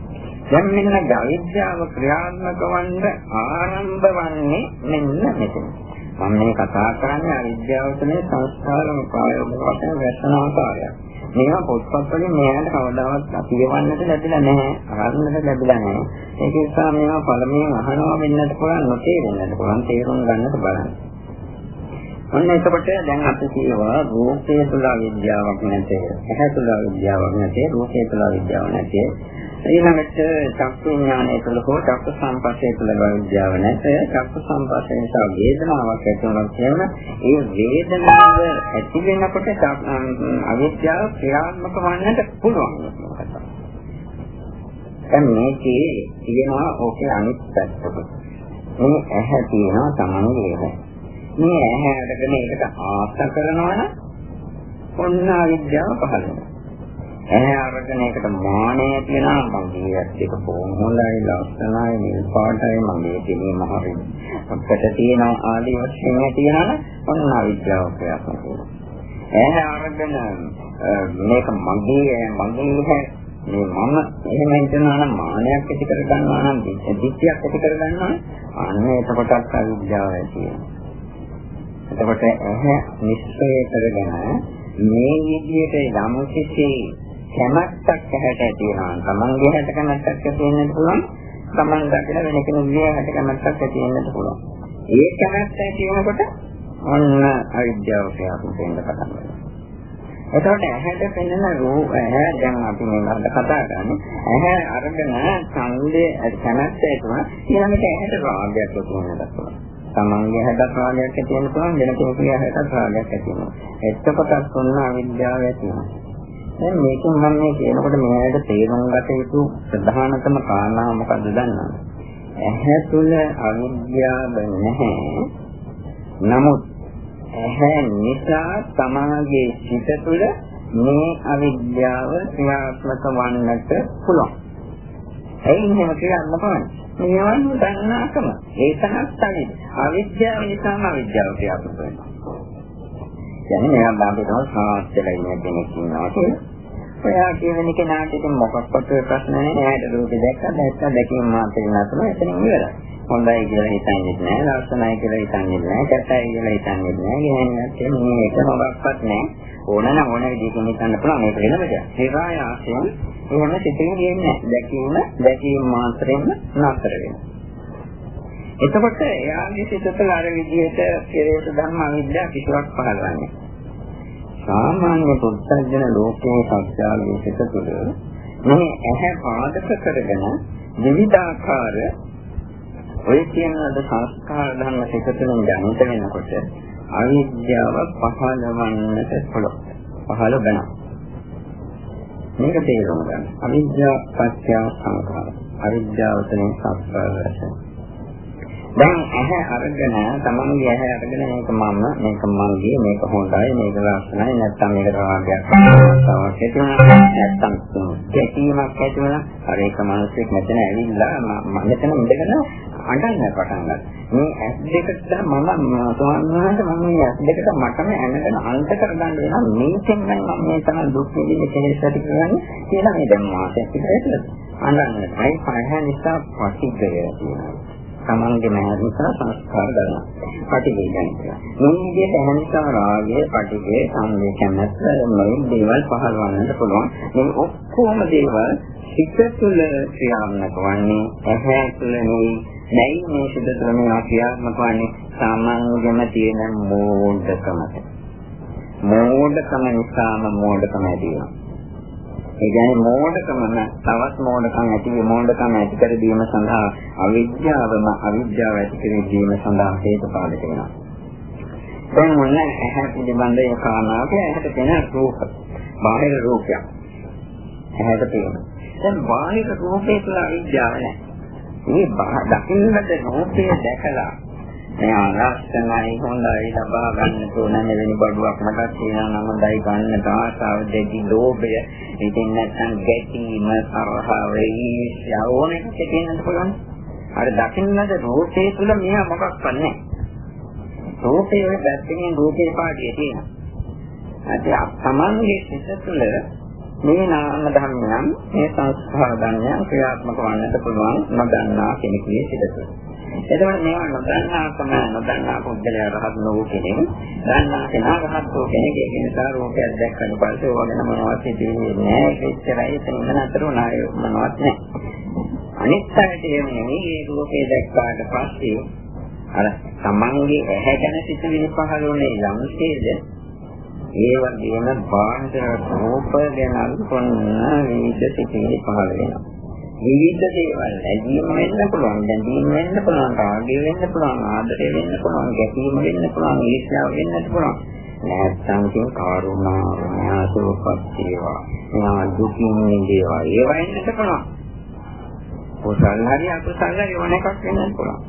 දැන් මෙන්න අවිද්‍යාව ක්‍රියාත්මක වන්න ආරම්භ වන්නේ මෙන්න මෙතන. මම මේ කතා කරන්නේ අවිද්‍යාව තුනේ සංස්කාර කායෝග වශයෙන් වැටෙන ආකාරයක්. මේවා පොත්පත් වලින් මෙයාට කවදාවත් කියවන්නට ලැබිලා නැහැ. අහන්නට ලැබිලා නැහැ. ඒක නිසා මේවා පළමුවෙන් අහනවා වෙන්නත් පුළුවන්, නොතේරෙන්නත් පුළුවන්, තේරුම් ගන්නත් බලන්න. ඔන්න එතකොට දැන් අපි කියවා රූපේ තුල විද්‍යාවක් නැතේ. ඇහැ තුල විද්‍යාවක් නැතේ. රූපේ තුල විද්‍යාවක් නැතේ. ඊළඟට චක්කු ඥානය තුළ හෝ චක්කු සම්පස්සේ තුළ විද්‍යාව නැත. චක්කු සම්පස්සේ නිසා වේදනාවක් ඇති වෙනවා කියන ඒ වේදනාව ඇති වෙනකොට අවිද්‍යාව ක්‍රියාත්මක වන්නට පුළුවන්. දැන් මේකේ තියෙනවා ඕකේ අනිත් පැත්තක. මේ ඇහැ තියෙනවා තමන්ගේ ඇහැ. මේ ඇහැ අරගෙන ඒකට ආශ කරනවා නම් ඔන්න අවිද්‍යාව පහළ වෙනවා. ඇහැ අරගෙන ඒකට මානය තියෙනවා මගේ ඇස් දෙක බොහොම හොඳයි ලස්සනයි නිල් පාටයි මගේ තිනේ මහරි. අපිට තියෙන ආදී වශයෙන් තියෙනවා ඔන්න අවිද්‍යාව ක්‍රියාත්මක වෙනවා ඇහැ අරගෙන මේක මගේ මගේ මේ මම එහෙම හිතනවා නම් මානයක් ඇති කර ගන්නවා නම් දිට්ඨියක් ඇති කර ගන්නවා අන්න එතකොටත් අවිද්‍යාව ඇති වෙනවා එතකොට ඇහැ නිශ්චය කරගෙන මේ විදිහට යම් කිසි කැමැත්තක් ඇහැට ඇති වෙනවා. තමන්ගේ හැට කැමැත්තක් ඇති වෙන්නත් පුළුවන්. තමන් දකින වෙන කෙනෙකුගේ හැට කැමැත්තක් ඇති වෙන්නත් පුළුවන්. ඒ කැමැත්ත ඇති වෙනකොට ඔන්න අවිද්‍යාව ක්‍රියාත්මක වෙන්න පටන් ගන්නවා. එතකොට ඇහැට පෙනෙන රූප ඇහැ දැන් අපි මේ වලට කතා කරන්නේ ඇහැ අරගෙන ඡන්දේ කැමැත්ත ඇතුව ඊළඟට ඇහැට රාගයක් ඇති වෙනවා පුළුවන්. තමන්ගේ හැටත් රාගයක් ඇති වෙන්න පුළුවන් වෙන කෙනෙකුගේ හැටත් රාගයක් ඇති වෙනවා. එතකොටත් ඔන්න අවිද්‍යාව ඇති වෙනවා. දැන් මේකෙන් මම මේ කියනකොට මෙයාට තේරුම් ගත යුතු ප්‍රධානතම කාරණා මොකද්ද දන්නවද? ඇහැ තුල අවිද්‍යාව නැහැ. නමුත් ඇහැ නිසා තමාගේ සිත තුළ මේ අවිද්‍යාව ක්‍රියාත්මක වන්නට පුළුවන්. එයි එහෙම කියන්න බෑ. මේවන් දන්නාකම ඒ තරක් තමයි. අවිද්‍යාව නිසාම අවිද්‍යාව ක්‍රියාත්මක වෙනවා. කියන්නේ මේවා බාහිරව සාස්ත්‍රලා ඉන්න කෙනෙක් ඉන්නවා කියලා. ඔයා කියන කෙනාට ඉතින් මොකක්වත් ප්‍රශ්න නැහැ. එයාට රූපේ දැක්කම දැක්ක දැකීම මාත්‍රේ නතර එතනින් ඉවරයි. හොඳයි කියලා හිතන්නේ නැහැ. ලස්සනයි කියලා හිතන්නේ නැහැ. කැතයි කියලා හිතන්නේ නැහැ. ගහන්නත් කියන්නේ මේක මොකක්වත් නැහැ. ඕන නම් ඕන විදිහකින් හිතන්න පුළුවන් මේක වෙනම දෙයක්. ඒකාය ආශයෙන් එහෙම සිතින් කියන්නේ දැකීම දැකීම මාත්‍රෙම නතර වෙනවා. එතකොට එයාගේ සිත තුළ අර විදිහට කෙලෙස් ධර්ම අවිද්‍යාව කිසිවක් පහළවන්නේ. සාමාන්‍ය පුත්තජන ලෝකයේ සත්‍යාවේ සිත තුළ මේ ඇහැ පාදක කරගෙන විවිධාකාර ඔය කියන ලද සංස්කාර ධර්ම සිත තුළින් දැනුත වෙනකොට අවිද්‍යාව පහළවන්නට පුළුවන්. පහළ වෙනවා. මේක තේරුම් ගන්න. අවිද්‍යාව පත්‍ය සංඛාර. අවිද්‍යාව තුළින් සංස්කාර රැස් දැන් ඇහැ අරගෙන තමන්ගේ ඇහැ අරගෙන මේක මම මේක මගේ මේක හොඳයි මේක ලස්සනයි නැත්නම් මේක රාගයක් තවක් ඇතිවෙනවා නැත්නම් කැටීමක් ඇතිවෙනවා අර ඒක මිනිස්සෙක් මෙතන ඇවිල්ලා මම මෙතන ඉඳගෙන අඬන්න පටන් ගත්තා. මේ ඇස් දෙකට මම සෝන්වහන්සේ මම මේ ඇස් දෙකට මටම ඇනගෙන අන්ත කරගන්න වෙනවා. මේකෙන් මම මේ තමයි දුක් විඳින්න කෙලෙස් ඇති කරන්නේ කියලා මේ දැන් මාසයක් විතර ඇතුළත අඬන්න. අයි පහ නිසා පටිඝය තියෙනවා. තමන්ගේ මනස නිසා සංස්කාර ගන්නවා. පටිඝය ගන්නවා. මේ විදිහට එහනිසා රාගය, පටිඝය, සංවේ කැමැත්ත මේ දේවල් පහළවන්නට පුළුවන්. මේ ඔක්කොම දේවල් සිත තුළ ක්‍රියාත්මක වන්නේ ඇහැ තුළ නෙවෙයි. නැයි මේ සිත තුළ මේ ක්‍රියාත්මක වන්නේ සාමාන්‍යයෙන්ම තියෙන මෝඩකමට. මෝඩකම නිසාම මෝඩකම ඇති වෙනවා. ඒ කියන්නේ මෝඩකම තවත් මෝඩකම් ඇති වෙ මෝඩකම් ඇති කර දීම සඳහා අවිද්‍යාවම අවිද්‍යාව ඇති කර දීම සඳහා හේතුපාදක වෙනවා. දැන් මොන ඇහැ පිළිබඳ ඒ කාරණාවක ඇහැට තියෙන රූප බාහිර රූපයක්. ඇහැට තියෙන. දැන් බාහිර රූපේ තුළ අවිද්‍යාව නැහැ. මේ දකින්නට රූපය දැකලා මේ ලස්සනයි හොඳයි ලබා ගන්න ඕන මෙවැනි බඩුවක් මට තියෙනවා නම් හොඳයි ගන්න ආසාව දෙවි ලෝභය ඉතින් නැත්නම් ගැටීම තරහව ඊර්ෂ්‍යා ඕන එකක් තියෙන්න පුළුවන්. අර දකින්නද රූපේ තුල මෙහා මොකක්වත් නැහැ රූපේ වල පැත්තකින් රූපේ පාඩිය තියෙනවා. අද තමන්ගේ සිත තුළ මේ නාම ධර්මයන් මේ සංස්කාර ධර්මයන් ක්‍රියාත්මක වන්නට පුළුවන් නොදන්නා කෙනෙකුගේ සිත තුළ. එතකොට මේවා නොදන්නාකම නොදන්නා පුද්ගලයා රහත් නොවු කෙනෙක්. දන්නා කෙනා රහත් වූ කෙනෙක් ඒක නිසා රූපයක් දැක්කම පස්සේ ඕවා ගැන මොනවද හිතෙන්නේ නැහැ. ඒච්චරයි එතන නතර උනා ඒ මොනවත් නැහැ. අනිත් පැයට එන්නේ මේ රූපේ දැක්කාට පස්සේ අර තමන්ගේ ඇහැ ගැන සිතුවිලි පහළ වුණේ යම්සේද ඒ වගේම බාහිර රූප ගැන කොන්න විවිධ සිතුවිලි පහළ වෙනවා. විවිධ දේවල් ලැබීම වෙන්න පුළුවන්, දැනීම වෙන්න පුළුවන්, රාගය වෙන්න පුළුවන්, ආදරය වෙන්න පුළුවන්, ගැටීම වෙන්න පුළුවන්, ඊර්ෂ්‍යාව වෙන්න පුළුවන්. නැත්නම් කියන කරුණා, ඥාසෝපත් ඒවා. ඥා දුකින් නිදේවා. ඒවා වෙන්නත් පුළුවන්. කුසල් හරි අකුසල් හරි ඕන එකක් වෙන්න පුළුවන්.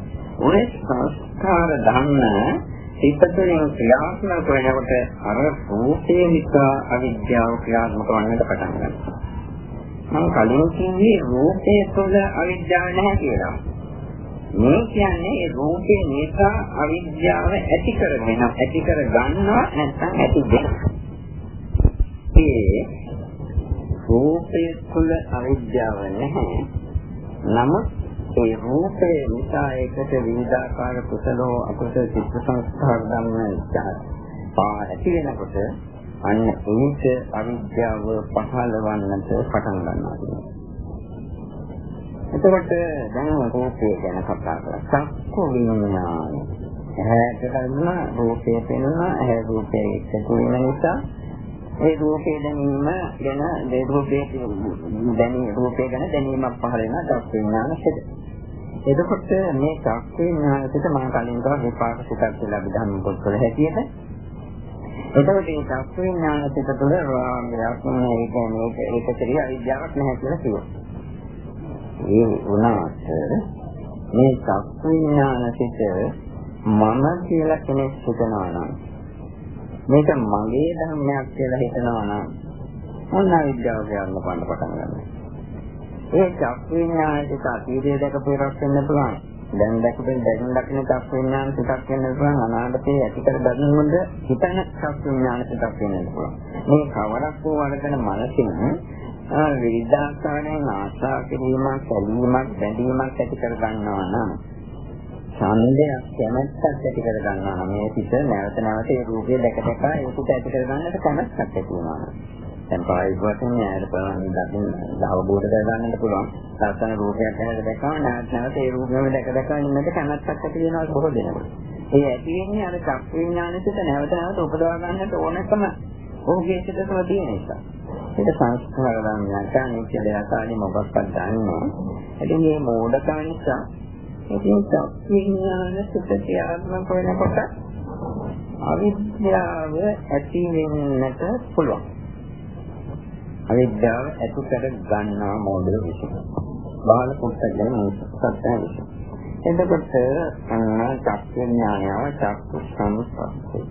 ඔය සංස්කාර ධර්ම සිතතුලින් ක්‍රියාත්මක වෙනකොට අර රූපේ නිසා අවිද්‍යාව ක්‍රියාත්මක වන්නට පටන් ගන්නවා. මම කලින් කිව්වේ රූපේ තුළ අවිද්‍යාව නැහැ කියලා. මේ කියන්නේ රූපේ නිසා අවිද්‍යාව ඇති කරගෙන ඇති කර ගන්නවා නැත්නම් ඇති වෙනවා. ඒ රූපේ තුළ අවිද්‍යාව නැහැ. නමුත් ඒ රූපේ නිසා ඒකට විවිධාකාර කුසලෝ අකුසල චිත්ත සංස්කාර ධර්ම පා ඇති වෙනකොට අන්න ඒක අවිද්‍යාව පහළවන්නට පටන් ගන්නවා. එතකොට දැන් රූපය ගැන කතා කරා. චක්කු විඤ්ඤාණ. ඇහැට කරුණ රූපය පෙනුණා. ඇහැ රූපය එක්ක වෙන නිසා ඒ රූපේ දැනීම ගැන ඒ රූපේ දැනීම රූපේ ගැන දැනීමක් පහළ වෙනවා චක්කු විඤ්ඤාණ සිට. එතකොට මේ චක්කු විඤ්ඤාණ සිට මම කලින් කව විපාක සිතක් කියලා විධාන පොත්වල හැටියට එතකොට මේ චක්කු විඥාන සිත තුළ රාගයක් මේක මේක ඒක කියලා අවිද්‍යාවක් නැහැ කියලා කියනවා. ඒ වුණාට මේ චක්කු විඥාන සිත මම කියලා කෙනෙක් හිතනවා නම් මේක මගේ ධර්මයක් කියලා හිතනවා නම් මොන අවිද්‍යාව කියන්න පන්න පටන් ගන්නවා. ඒ චක්කු විඥාන සිත අතීතයේ දැකපු එකක් වෙන්න පුළුවන්. දැන් දැකපෙන් දැන් දකින්න චක්ක විඥාන සිතක් වෙන්න පුළුවන් අනාගතයේ ඇති කර ගන්නොත් හිතන චක්ක විඥාන සිතක් වෙන්න පුළුවන්. මේ කවරක් හෝ වරදන මනසින් විවිධාකාරයෙන් ආශා කිරීමක් සැලීමක් බැඳීමක් ඇති කර ගන්නවා නම් ඡන්දයක් කැමැත්තක් ඇති කර ගන්නවා නම් මේ සිත නැවත නැවත ඒ රූපය දැක දැක ඒකට ඇති කර ගන්නට කැමැත්තක් ඇති වෙනවා දැන් ප්‍රායෝගික වශයෙන් යාර බලන්න දකින්න අවබෝධ කරගන්නත් පුළුවන්. ලස්සන රූපයක් දැකලා දැකම නැවත නැවත ඒ රූපෙම දැක දැක ඉන්නට කැමැත්තක් ඇති වෙනවා බොහෝ දෙනෙකුට. ඒ ඇති වෙන්නේ අර චක් විඥානෙට නැවත නැවත උපදවා ගන්නට ඕනකම ඔහුගේ සිතේ තියෙන නිසා. ඒක සංස්කාර ධර්මයක් අනිත්‍ය දෙයකාරී මොකක්වත් දන්නවා. ඉතින් මේ මෝඩකම නිසා ඉතින් චක් විඥාන සිත ක්‍රියාත්මක වෙනකොට අවිද්‍යාව ඇති වෙන්නට පුළුවන්. අවිද්‍යාව ඇති කර ගන්නා මෝඩ විසින්. බාල පුත්තගෙන සත්‍ය විසින්. එතකොට අන්න චක්ක ඥානව චක්ක සම්පස්සේ.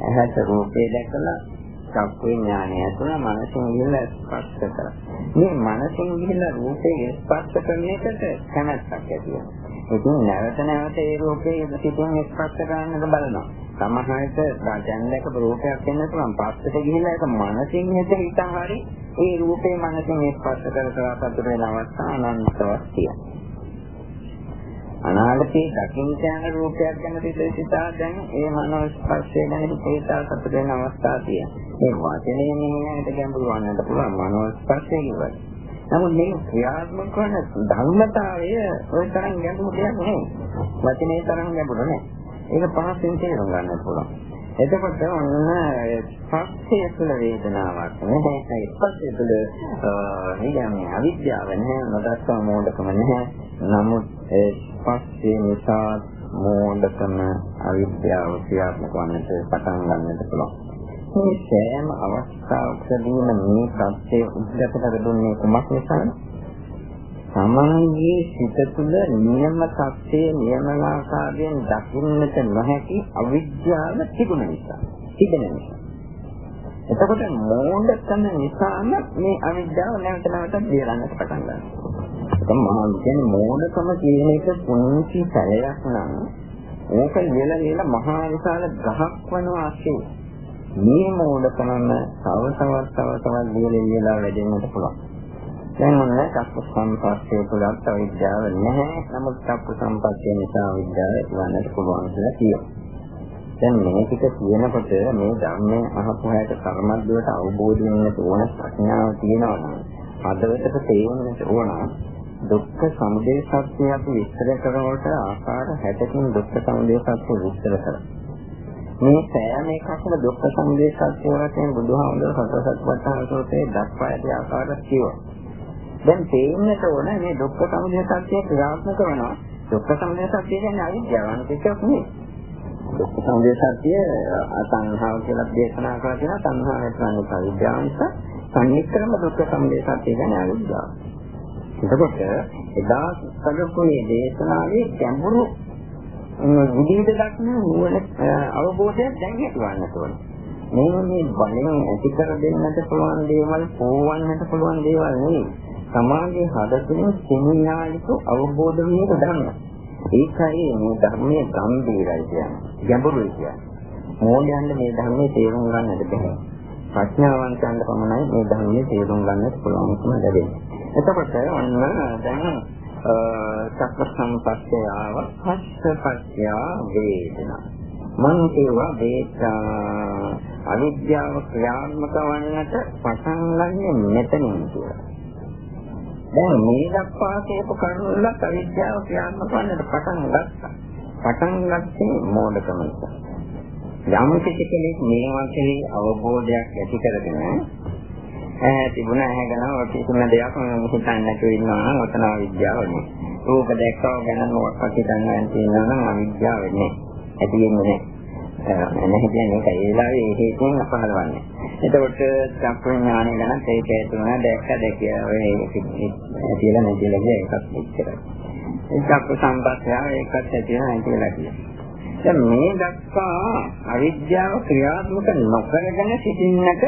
ඇහැට රූපේ දැකලා චක්ක ඥානය තුළ මනසින් ගිහිල්ලා ස්පර්ශ කරා. මේ මනසින් ගිහිල්ලා රූපේ ස්පර්ශ කරන එකට කැමැත්තක් ඇති වෙනවා. ඉතින් නැවත නැවත ඒ රූපේ පිටින් ස්පර්ශ කරන්නද බලනවා. සමහරට දැන් දැකපු රූපයක් වෙන්න පුළුවන් පස්සට ගිහිල්ලා ඒක මනසින් හිත හිතන් හරි ඒ රූපේ මනසින් ස්පර්ශ කර කර සතුට වෙන අවස්ථා අනන්තවත් තියෙනවා. අනාගතේ දකින්න යන රූපයක් ගැන සිතා දැන් ඒ මනෝ ස්පර්ශය ගැන හිතා සතුට වෙන අවස්ථා තියෙනවා. මේ වචනේ මෙහෙයට ගැඹුරු වන්නත් පුළුවන් මනෝ ස්පර්ශය කියවල. නමුත් මේ ක්‍රියාත්මක කරන ධර්මතාවය ওই තරම් ගැඹුරු දෙයක් නෙවෙයි. වචනේ තරම් ගැඹුරු නෙවෙයි. ඒක පහසෙන් තේරුම් ගන්න පුළුවන්. එතකොට ඔන්න ස්පර්ශය තුළ වේදනාවක් නැහැ. ඒ ස්පර්ශය තුළ නිගමනය අවිද්‍යාව නැහැ, නොදස්සා මෝඩකම නැහැ. නමුත් ඒ ස්පර්ශය නිසා මෝඩකම අවිද්‍යාව ක්‍රියාත්මක වන්නට පටන් ගන්නට පුළුවන්. මේ සෑම අවස්ථාවකදීම මේ සත්‍යය උද්දකට දුන්නේ කුමක් නිසාද? සමාජයේ සිත තුළ නියම සත්‍යයේ නියම ආකාරයෙන් දකින්නට නොහැකි අවිද්‍යාව තිබුණ නිසා. තිබෙන නිසා. එතකොට මෝඩකම නිසාම මේ අවිද්‍යාව නැවත නැවතත් දිරන්නට පටන් ගන්නවා. ඒක මහා කියන්නේ මෝඩකම කියන එක පුංචි සැලයක් නම් ඒක ඉල ඉල මහා විශාල ගහක් වනවා ASCII. මේ මෝඩකමම තව තවත් තව තවත් දියල ඉලා වැඩෙන්නට පුළුවන්. දැන් ඔන්න චක්ක සම්පස්සේ තුලත් අවිද්‍යාව නැහැ. නමුත් චක්ක සම්පස්සේ නිසා විද්‍යාව ඇතිවන්නට පුළුවන් කියලා කියනවා. දැන් මේ ටික කියනකොට මේ ධර්මයේ අහපු හැට කර්මද්දවට අවබෝධ වෙන්න ඕන ප්‍රඥාව තියෙනවා නම් අදවතට තේරෙන්නට ඕන දුක්ඛ සමුදය සත්‍ය අපි විස්තර කරනකොට ආකාර 60කින් දුක්ඛ සමුදය සත්‍ය විස්තර කරනවා. මේ සෑම එකක්ම දුක්ඛ සමුදය සත්‍ය වශයෙන් බුදුහාමුදුරුවෝ සතර සත්‍යපට්ඨාන සූත්‍රයේ දක්වා ඇති ආකාරයක් කියනවා. දැන් තේන්නට ඕන මේ දුක්ඛ සමුදය සත්‍ය ක්‍රියාත්මක වෙනවා. දුක්ඛ සමුදය සත්‍ය කියන්නේ අවිද්‍යාවන්ත එකක් නෙවෙයි. දුක්ඛ සමුදය සත්‍ය අසංහාව කියලා දේශනා කරලා තියෙනවා. සංහාව නැත්නම් අවිද්‍යාව නිසා සංනික්‍රම දුක්ඛ සමුදය සත්‍ය කියන්නේ අවිද්‍යාව. එතකොට එදා සගපුනේ දේශනාවේ ගැඹුරු විවිධ දක්න නුවණ අවබෝධයක් දැන් ඇතිවන්න ඕනේ. මේ මේ බලෙන් ඇති කර දෙන්නට පුළුවන් දේවල් පෝවන්නට පුළුවන් දේවල් නෙවෙයි. සමාජයේ හදතුනේ සිනියාලික අවබෝධ වීම ධර්ම. ඒකයි මේ ධර්මයේ ගැඹුරයි කියන්නේ. ගැඹුරුයි කියන්නේ. මෝඩයන්ට මේ ධර්මයේ තේරුම් ගන්නට බැහැ. ප්‍රඥාවන්තයන්ට පමණයි මේ ධර්මයේ තේරුම් ගන්නට පුළුවන්කම ලැබෙන්නේ. එතකොට ඔන්න දැන් සත්‍ය සම්පස්සේ ආව පස්සපත්‍ය වේදනා මම කියවා වේදනා අවිද්‍යාව ක්‍රියාත්මක වන්නට පටන් ගන්න මෙතනින් කියලා. දැන් මේ දක්වා කියපු කරුණුලත් අවිද්‍යාව ක්‍රියාත්මක වන්නට පටන් ගත්තා. පටන් ගත්තේ මෝඩකම නිසා. යම් කිසි කෙනෙක් මේවා කෙරෙහි අවබෝධයක් ඇති කරගෙන ඈ තිබුණ ඇහැ ගැන කිසිම දෙයක් හිතන්නේ නැතුව ඉන්නවා නම් ඔතන අවිද්‍යාව නේ. රූප දැක්කව ගැන මොකක්වත් හිතන්නේ නැතිනවා නම් අවිද්‍යාව නේ. ඇති වෙන්නේ නැහැ. නැහැ කියන්නේ ඒක ඒ වෙලාවේ ඒ හේතුන් අපහලවන්නේ. එතකොට චක්කු ඥානය ගැන ඒක හේතුන දැක්ක දැක ඔය කියලා නැතිලා කිය එකක් එච්චරයි. ඒ චක්කු සම්පස්සය ඒකත් ඇතිවෙන නැතිලා කිය. දැන් මේ දක්වා අවිද්‍යාව ක්‍රියාත්මක නොකරගෙන සිටින්නට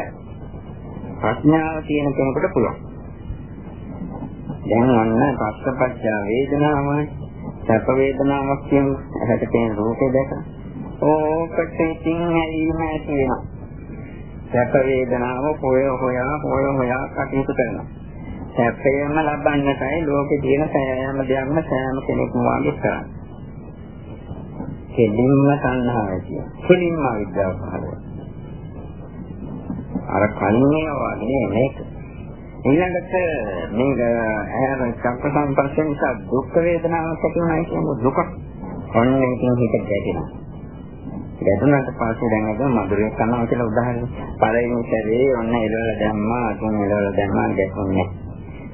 ප්‍රඥාව තියෙන කෙනෙකුට පුළුවන්. දැන් ඔන්න පස්සපච්චා වේදනාව සැප වේදනාවක් කියන ඇහැට පේන රූපේ දැක. ඕකට ඉතින් ඇලීම ඇති වෙනවා. සැප වේදනාව පොය හොයා පොය හොයා කටයුතු කරනවා. සැපයම ලබන්නටයි ලෝකේ තියෙන සෑම දෙයක්ම සෑම කෙනෙක්ම වාගේ කරන්නේ. කෙලින්ම සංහාවය කියන. කෙලින්ම විද්‍යාව පහළ වෙනවා. අර කන්නේ වගේ මේක. ඊළඟට මේක ඇහැර චක්ක සංපර්ශන නිසා දුක් වේදනාවක් ඇති වෙනවා කියන්නේ දුක. ඔන්න ඒකෙන් හිත ගැටෙනවා. ගැටුණාට පස්සේ දැන් අද මధుරයක් කරනවා කියලා උදාහරණ පළවෙනි සැරේ ඔන්න එළවල දැම්මා අතුන් එළවල දැම්මා ගැටුන්නේ.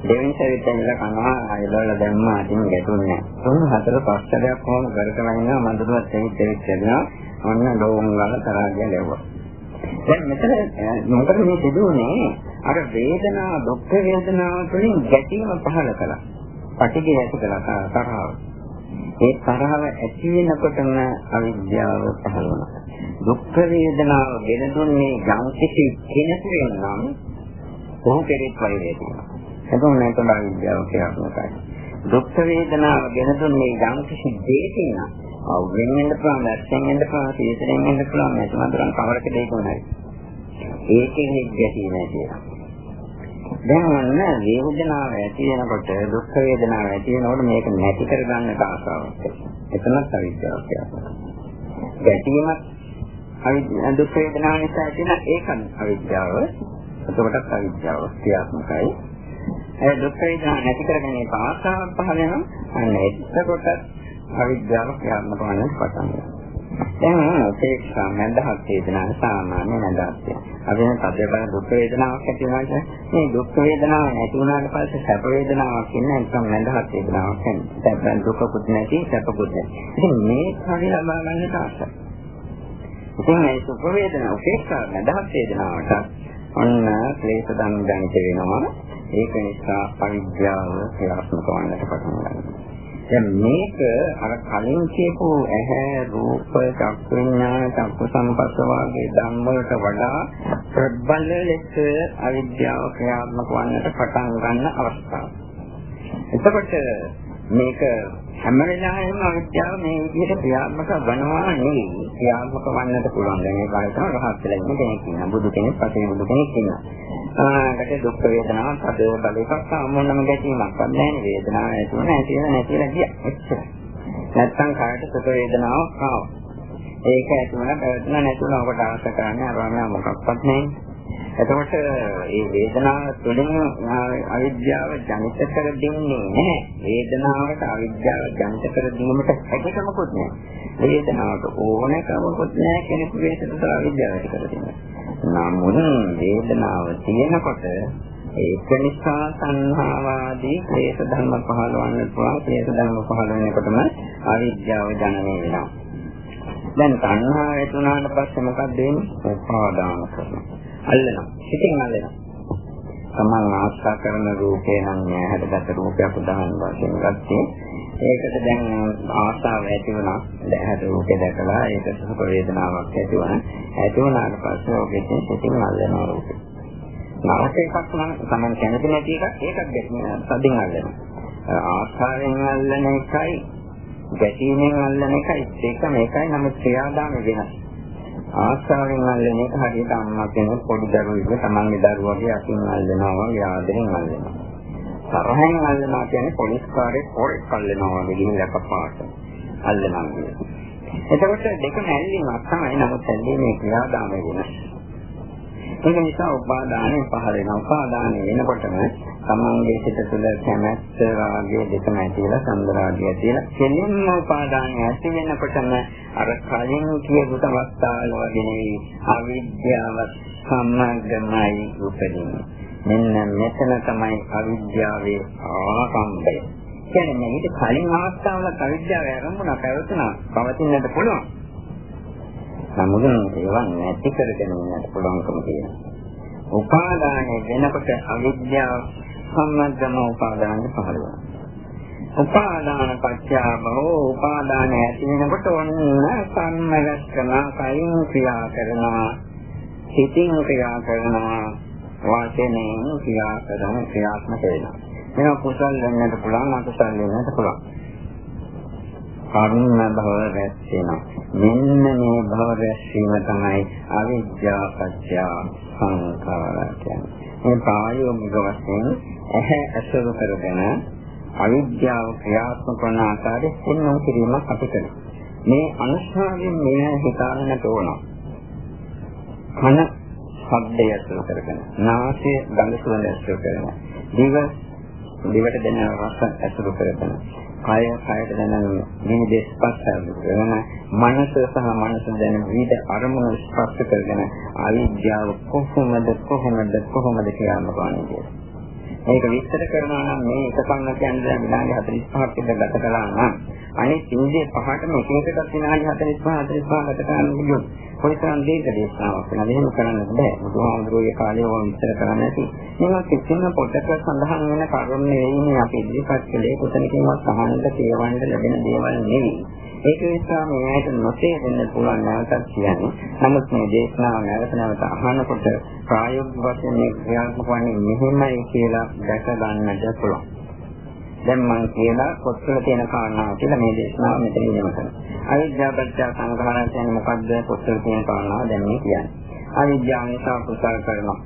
දෙවෙනි සැරේ තැන්ලා කනවා එළවල දැම්මා අතින් ගැටුන්නේ. තුන් හතර පහ සැරයක් කොහොම කරකලා ඉන්නවා මధుරවත් දෙවිත් දෙවිත් යනවා. ඔන්න ලෝංගල තරහා ගැලෙවුවා. දැන් මෙතන මොකද මේ සිදුවන්නේ අර වේදනා දුක් වේදනාව තුළින් ගැටීම පහළ කළා. පටිඝය ඇති කළා තරහව. ඒ තරහව ඇති වෙනකොටම අවිද්‍යාව පහළ වෙනවා. දුක් වේදනාව ගෙන දුන්නේ යම් කිසි කෙනෙකුට නම් ඔහු කෙරෙහි පරිදි තියෙනවා. එතකොට මේක අවිද්‍යාව කියනවායි. දුක් වේදනාව ගෙන දුන්නේ යම් කිසි දෙයකින් නම් අවුෙන් වෙන්න පුළුවන්, නැත්නම් වෙන්න පුළුවන්, සීතලෙන් වෙන්න පුළුවන්, නැත්නම් අතරන් කවරක දෙයක උනායි. ඒකෙන් ගැටී නැති දැන් අන්න වේදනාව ඇති වෙනකොට දුක් වේදනාව ඇති වෙනකොට මේක නැති කරගන්න ආසාවක්. එතනත් අවිද්‍යාවක් කියනවා. ගැටීමක් අවිද්‍යාව දුක් වේදනාව නිසා ඇති වෙන ඒකත් අවිද්‍යාව. එතකොටත් අවිද්‍යාව ක්‍රියාත්මකයි. ඒ දුක් වේදනාව නැති කරගන්නේ ආසාවක් පහළ වෙනවා. අන්න එතකොටත් අවිද්‍යාව ක්‍රියාත්මක වන්න පටන් ගන්නවා. දැන් උපේක්ෂා නැදහත් වේදනාව සාමාන්‍ය නැදහත්. අපි මේ පදේ බල දුක් වේදනාවක් ඇති වෙනවා මේ දුක් වේදනාව නැති වුණාට පස්සේ සැප වේදනාවක් ඉන්න එකම නැදහත් වේදනාවක් වෙනවා. සැප දුකකුත් නැති සැපකුත් නැති. ඉතින් මේ හරිය ලබා ගන්න තාක්ෂ. ඉතින් මේ සුඛ වේදනාව උපේක්ෂා නැදහත් වේදනාවට ඔන්න ක්ලේශ දන් දැනිට වෙනවා. ඒක නිසා පරිඥාව ක්‍රියාත්මක වන්නට පටන් ගන්නවා. දැන් මේක අර කලින් කියපු ඇහැ රූප චක්ක විඥාන චක්ක සංපස්ස වාගේ ධම්ම වලට වඩා ප්‍රබල ලෙස අවිද්‍යාව ක්‍රියාත්මක වන්නට පටන් ගන්න අවස්ථාව. එතකොට මේක හැම වෙලාවෙම අවිද්‍යාව මේ විදිහට ක්‍රියාත්මක වනවා නෙවෙයි ක්‍රියාත්මක වන්නට පුළුවන්. දැන් ඒ කාලේ තමයි රහත් වෙලා ඉන්න කෙනෙක් ඉන්නවා. බුදු කෙනෙක්, පසේ බුදු කෙනෙක් ඉන්නවා. ආකට දුක් වේදනාවක් අද බලයක සාමාන්‍යම ගැටීමක් නැහැ වේදනාවක් නැතුව නැති වෙන නැතිලා ගියා. එච්චරයි. නැත්තම් කායට සුඛ වේදනාවක් ආවා. ඒක ඇතුළත පැවතුන නැතුණ ඔබට අවශ්‍ය කරන්නේ අරම මොකක්වත් නැහැ. එතකොට මේ වේදනාව තුළින් අවිද්‍යාව ජනිත කර දෙන්නේ නැහැ. වේදනාවට අවිද්‍යාව ජනිත කර දීමට හැකියාවකුත් නැහැ. වේදනාවට ඕනකමකුත් නැහැ කෙනෙකු වේදනට අවිද්‍යාව ඇති කර දෙන්න. නමුත් වේදනාව තියෙනකොට ඒක නිසා සංහාවාදී ක්ලේශ ධර්ම පහළවන්න පුළුවන්. ක්ලේශ ධර්ම පහළ වෙනකොටම අවිද්‍යාව ජනනය වෙනවා. දැන් සංහාව ඇතුණාට පස්සේ මොකක්ද වෙන්නේ? උපාදාන කරනවා. අල්ලනවා. හිතින් අල්ලනවා. තමන් ආශා කරන රූපේ නම් හැදගත් රූපයක් උදාහරණ වශයෙන් ගත්තේ. ඒකට දැන් ආශාව ඇති වුණා. දැහැට රූපේ දැකලා ඒක සුඛ වේදනාවක් ඇති වුණා. ඇති වුණාට පස්සේ ඔකෙන් සිතින් අල්ලනවා රූපේ නරක එකක් නම් තමන් කැමති නැති එකක්. ඒකක් සදින් අල්ලනවා. ආශාවෙන් අල්ලන එකයි ගැටීමෙන් අල්ලන එකයි. ඒක මේකයි නම් ක්‍රියාදාම වෙනස්. ආශාවෙන් අල්ලන එක හරියට අම්මා කෙනෙක් පොඩි දරුවෙක් තමන්ගේ දරුවගේ අතින් අල්ලනවා වගේ ආදරෙන් අල්ලනවා. තරහෙන් අල්ලනවා කියන්නේ පොලිස් කාර්යයක් පොරෙක් අල්ලනවා වගේ ගිහින් ලකපාට අල්ලනවා කියන්නේ. එතකොට දෙක මැල්ලීමක් තමයි නමුත් ඇල්ලීමේ ක්‍රියාදාම වෙනස්. ඒක නිසා උපාදානය පහළ වෙනවා. උපාදානය වෙනකොටම තමන්ගේ සිත තුළ කැමැත්ත රාගය දෙකම ඇතිලා සම්දරාගය ඇතිලා කෙලින්ම උපාදානය ඇති වෙනකොටම අර කලින් කියපු අවස්ථාවල වගේ නෙවෙයි අවිද්‍යාව සම්මග්ගමයි උපදින්නේ. මෙන්න මෙතන තමයි අවිද්‍යාවේ ආරම්භය. කියන්නේ මේක කලින් අවස්ථාවල අවිද්‍යාව ආරම්භුණා පැවතුණා පවතින්නට පුළුවන්. නමුත් ඒවා නැති කරගෙන ඉන්නට පුළුවන්කම තියෙනවා. උපාදානය වෙනකොට අවිද්‍යාව සම්මද්දම උපාදාන පහළ වෙනවා. උපාදාන පත්‍යා බහෝ උපාදාන ඇති වෙනකොට ඔන්න සම්මගස් කරන කයින් ක්‍රියා කරනවා හිතින් ක්‍රියා කරනවා වාචනෙන් ක්‍රියා කරන ක්‍රියාත්මක වෙනවා. මේවා කුසල් වෙන්නට පුළුවන් අකුසල් වෙන්නට පුළුවන්. කර්ම භව රැස් වෙනවා. මෙන්න මේ භව රැස් වීම තමයි අවිද්‍යාව පත්‍ය සංඛාර කියන්නේ. මේ ප්‍රායෝගික වශයෙන් ඇහැ ඇසුරු කරගෙන අවිද්‍යාව ක්‍රියාත්මක වන ආකාරය පෙන්වන කිරීමක් අපි කරනවා. මේ අනුශාසනයෙන් මේ හිතාන්නට ඕන. කන ශබ්දය ඇසුරු කරගෙන, නාසය ගඳ සුවඳ ඇසුරු කරගෙන, දිව දිවට දැනෙන රස ඇසුරු කරගෙන, කය කයට දැනෙන විවිධ ස්පර්ශ කරන මනස සහ මනස දැනෙන විවිධ අරමුණු ස්පර්ශ කරගෙන අවිද්‍යාව කොහොමද කොහොමද කොහොමද කියන්න ඕනේ මේක විස්තර කරනවා නම් මේ එක කන්න කියන්නේ විනාඩි 45ක් විතර ගත කළා නම් අනිත් ඉන්දිය පහටම එක එකකට විනාඩි 45 45 ගත කරන්න පුළුවන්. කොයිතරම් දීර්ඝ දේශනාවක් වෙනවද එහෙම කරන්න බෑ. බුදුහාමුදුරුවෝ කාලේ ඕන විස්තර කරන්න නැති. මේවා කිසිම පොතක සඳහන් වෙන කරුණ නෙවෙයි අපි ඉදිරිපත් කළේ කොතනකින්වත් අහන්නට කියවන්න ලැබෙන දේවල් නෙවෙයි. ඒක නිසා මේ ඇයිට නොතේරෙන්න පුළුවන් නැවතත් කියන්නේ. නමුත් මේ දේශනාව නැවත නැවත අහනකොට ප්‍රායෝගික වශයෙන් මේ ක්‍රියාත්මක වන්නේ මෙහෙමයි කියලා දැක ගන්නට පුළුවන්. දැන් මම කියලා පොත්වල තියෙන කාරණා කියලා මේ දේශනාව මෙතන ඉගෙන ගන්න. අවිද්‍යාවපත්‍ය සංඛාරය කියන්නේ මොකද්ද? පොත්වල තියෙන කාරණා දැන් මේ කියන්නේ. අවිද්‍යාව නිසා කුසල කරනවා.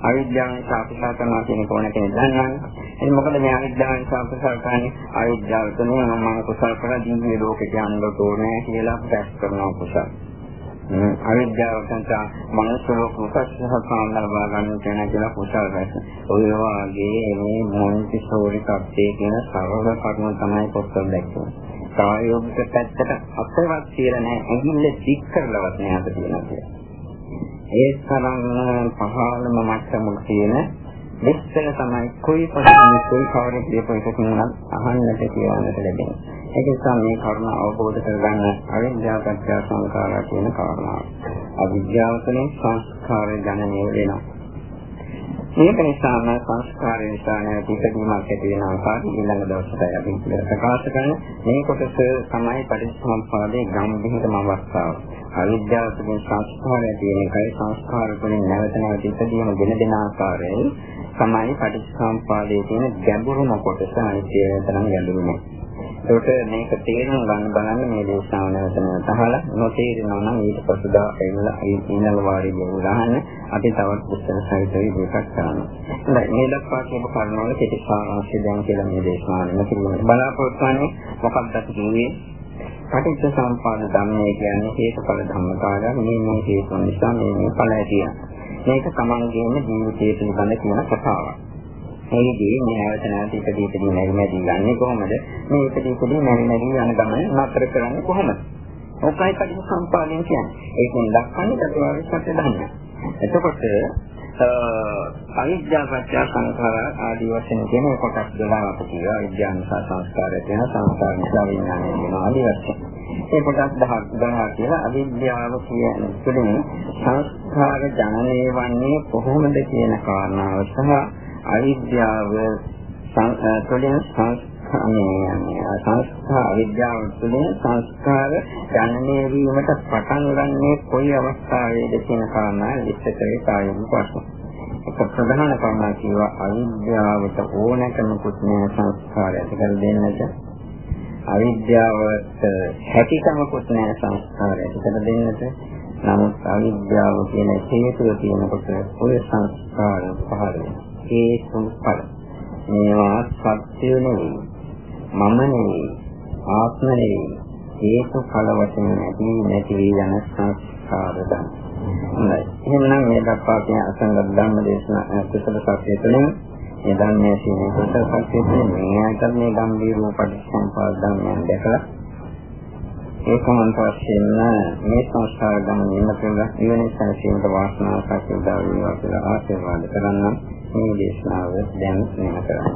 අවිද්‍යාව නිසා කුසල කරනවා කියන කෝණ කෙනෙක් දන්නවනේ. එහෙනම් මොකද මේ අවිද්‍යාව නිසා කුසල කරන්නේ? අවිද්‍යාව තුනේ මම කුසල කරලා දිව්‍ය ලෝකෙට යන්න ඕනේ කියලා ප්‍රකාශ කරනවා කුසල. අවිද්‍යාව නිසා මනස ලෝක උපස්සහකාම ලබා ගන්න කියන කියලා කුසල රැස්. ඔය වගේ මේ මොන්ටිසෝරි කප්පේ කියන සරල කරුණ තමයි පොත්වල දැක්වෙන්නේ. ප්‍රායෝගික පැත්තට අපවත් කියලා නැහැ. ඇඟිල්ල දික් කරලවත් නෑ අද තියෙනවා. ඒ තරම් පහළම මට්ටමක තියෙන විස්තර තමයි කොයි පොතකින් කොයි කවරේ කියපු එකකින් උනත් අහන්නට කියවන්නට ලැබෙන්නේ. ඒක නිසා මේ කරුණ අවබෝධ කරගන්න අවිද්‍යාව පත්‍ය සංඛාරා කියන කාරණාව. අවිද්‍යාව තුළින් සංස්කාරය ජනනය වෙනවා. මේක නිසාම සංස්කාරය නිසා නැති ඉදීමක් ඇති වෙන ආකාරය ඊළඟ දවසට අපි ප්‍රකාශ කරන මේ කොටස තමයි පටිච්චසමුප්පාදයේ ගැඹුරම අවස්ථාව. අවිද්‍යාව තුළින් සංස්කාරය තියෙන එකයි සංස්කාර තුළින් නැවත නැවත ඉදීම දෙන දෙන ආකාරයෙන් තමයි පටිච්චසමුප්පාදයේ තියෙන ගැඹුරම කොටස අනිත්‍ය තරම් ගැඹුරු නෑ. ඒකට මේක තේරුම් ගන්න බලන්න මේ දේශනාව නැවත නැවත අහලා නොතේරෙනවා නම් ඊට පසුදා එන්නලා ඊළඟ වාරයේ ගහන්න අපි තවත් උත්තර සහිතව ඉදිරිපත් කරනවා. හොඳයි මේ දක්වා කියපු කරුණවල කෙටි සාරාංශය දැන් කියලා මේ දේශනාවෙන් කිව්වා. බලාපොරොත්තු වෙන්නේ මොකක්ද අපි කියන්නේ? පටිච්ච සම්පදාන ධර්මය කියන්නේ හේතුඵල ධර්මතාවය. මේ මේ හේතු නිසා මේ මේ ඵලය තියෙනවා. මේක තමන්ගේම ජීවිතය පිළිබඳ කියන කතාවක්. මේදී මේ ආයතනාවට ඉදදී ඉදදී නැරි නැරි යන්නේ කොහොමද? මේ ඉදදී ඉදදී නැරි නැරි යන ගමන නතර කරන්නේ කොහොමද? ඔකයි කටින් සම්පාදනය කියන්නේ. ඒකෙන් ලක්කන්නේ චතුරාර්ය සත්‍ය ධර්මය. එතකොට අවිද්‍යාව පත්‍ය සංඛාර ආදී වශයෙන් කියන කොටස් 12ක් තියෙනවා. විද්‍යාව නිසා සංස්කාරය තියෙනවා, සංස්කාර නිසා විඥානය තියෙනවා ආදී වශයෙන්. ඒ කොටස් 10ක් 12 කියලා අවිද්‍යාව කියන තුලින් සංස්කාර ජනනය වන්නේ කොහොමද කියන කාරණාව සහ අවිද්‍යාව තුළින් සංස්කාර අවිද්‍යාව තුළින් සංස්කාර ජනනය වීමට පටන් ගන්නේ කොයි අවස්ථාවේද කියන කාරණා විස්තරේ කායික ප්‍රශ්න. එක ප්‍රධාන කාරණා කියවා අවිද්‍යාවට ඕනකමකුත් නෑ සංස්කාරය ඇති කර දෙන්නට. අවිද්‍යාවට හැකියකමකුත් නෑ සංස්කාරය ඇති කර දෙන්නට. නමුත් අවිද්‍යාව කියන හේතුව තියෙනකොට ඔය සංස්කාර පහළ වෙනවා. හේතු ඵල. මේවා සත්‍ය නෙවෙයි. මම නෙවෙයි. ආත්ම නෙවෙයි. හේතු ඵල වශයෙන් නැති නැති යන සංස්කාර ධර්ම. හොඳයි. එහෙනම් මේ දක්වා කියන අසංගත ධර්ම දේශනා කුසල සත්‍ය තුළින් මේ ධර්මයේ තියෙන කුසල සත්‍ය තුළින් මේ ආකාරයේ ගම්බීර උපදිසම්පාද ධර්මයන් දැකලා ඒකමන්ත වශයෙන් මේ සංස්කාර ගමන ඉන්න පුළුවන් ඉවෙන සංසීමට වාසනාවක් ලැබෙනවා කියලා ආශිර්වාද කරනවා මේ දේශනාව දැන් මෙහෙම කරන්නේ.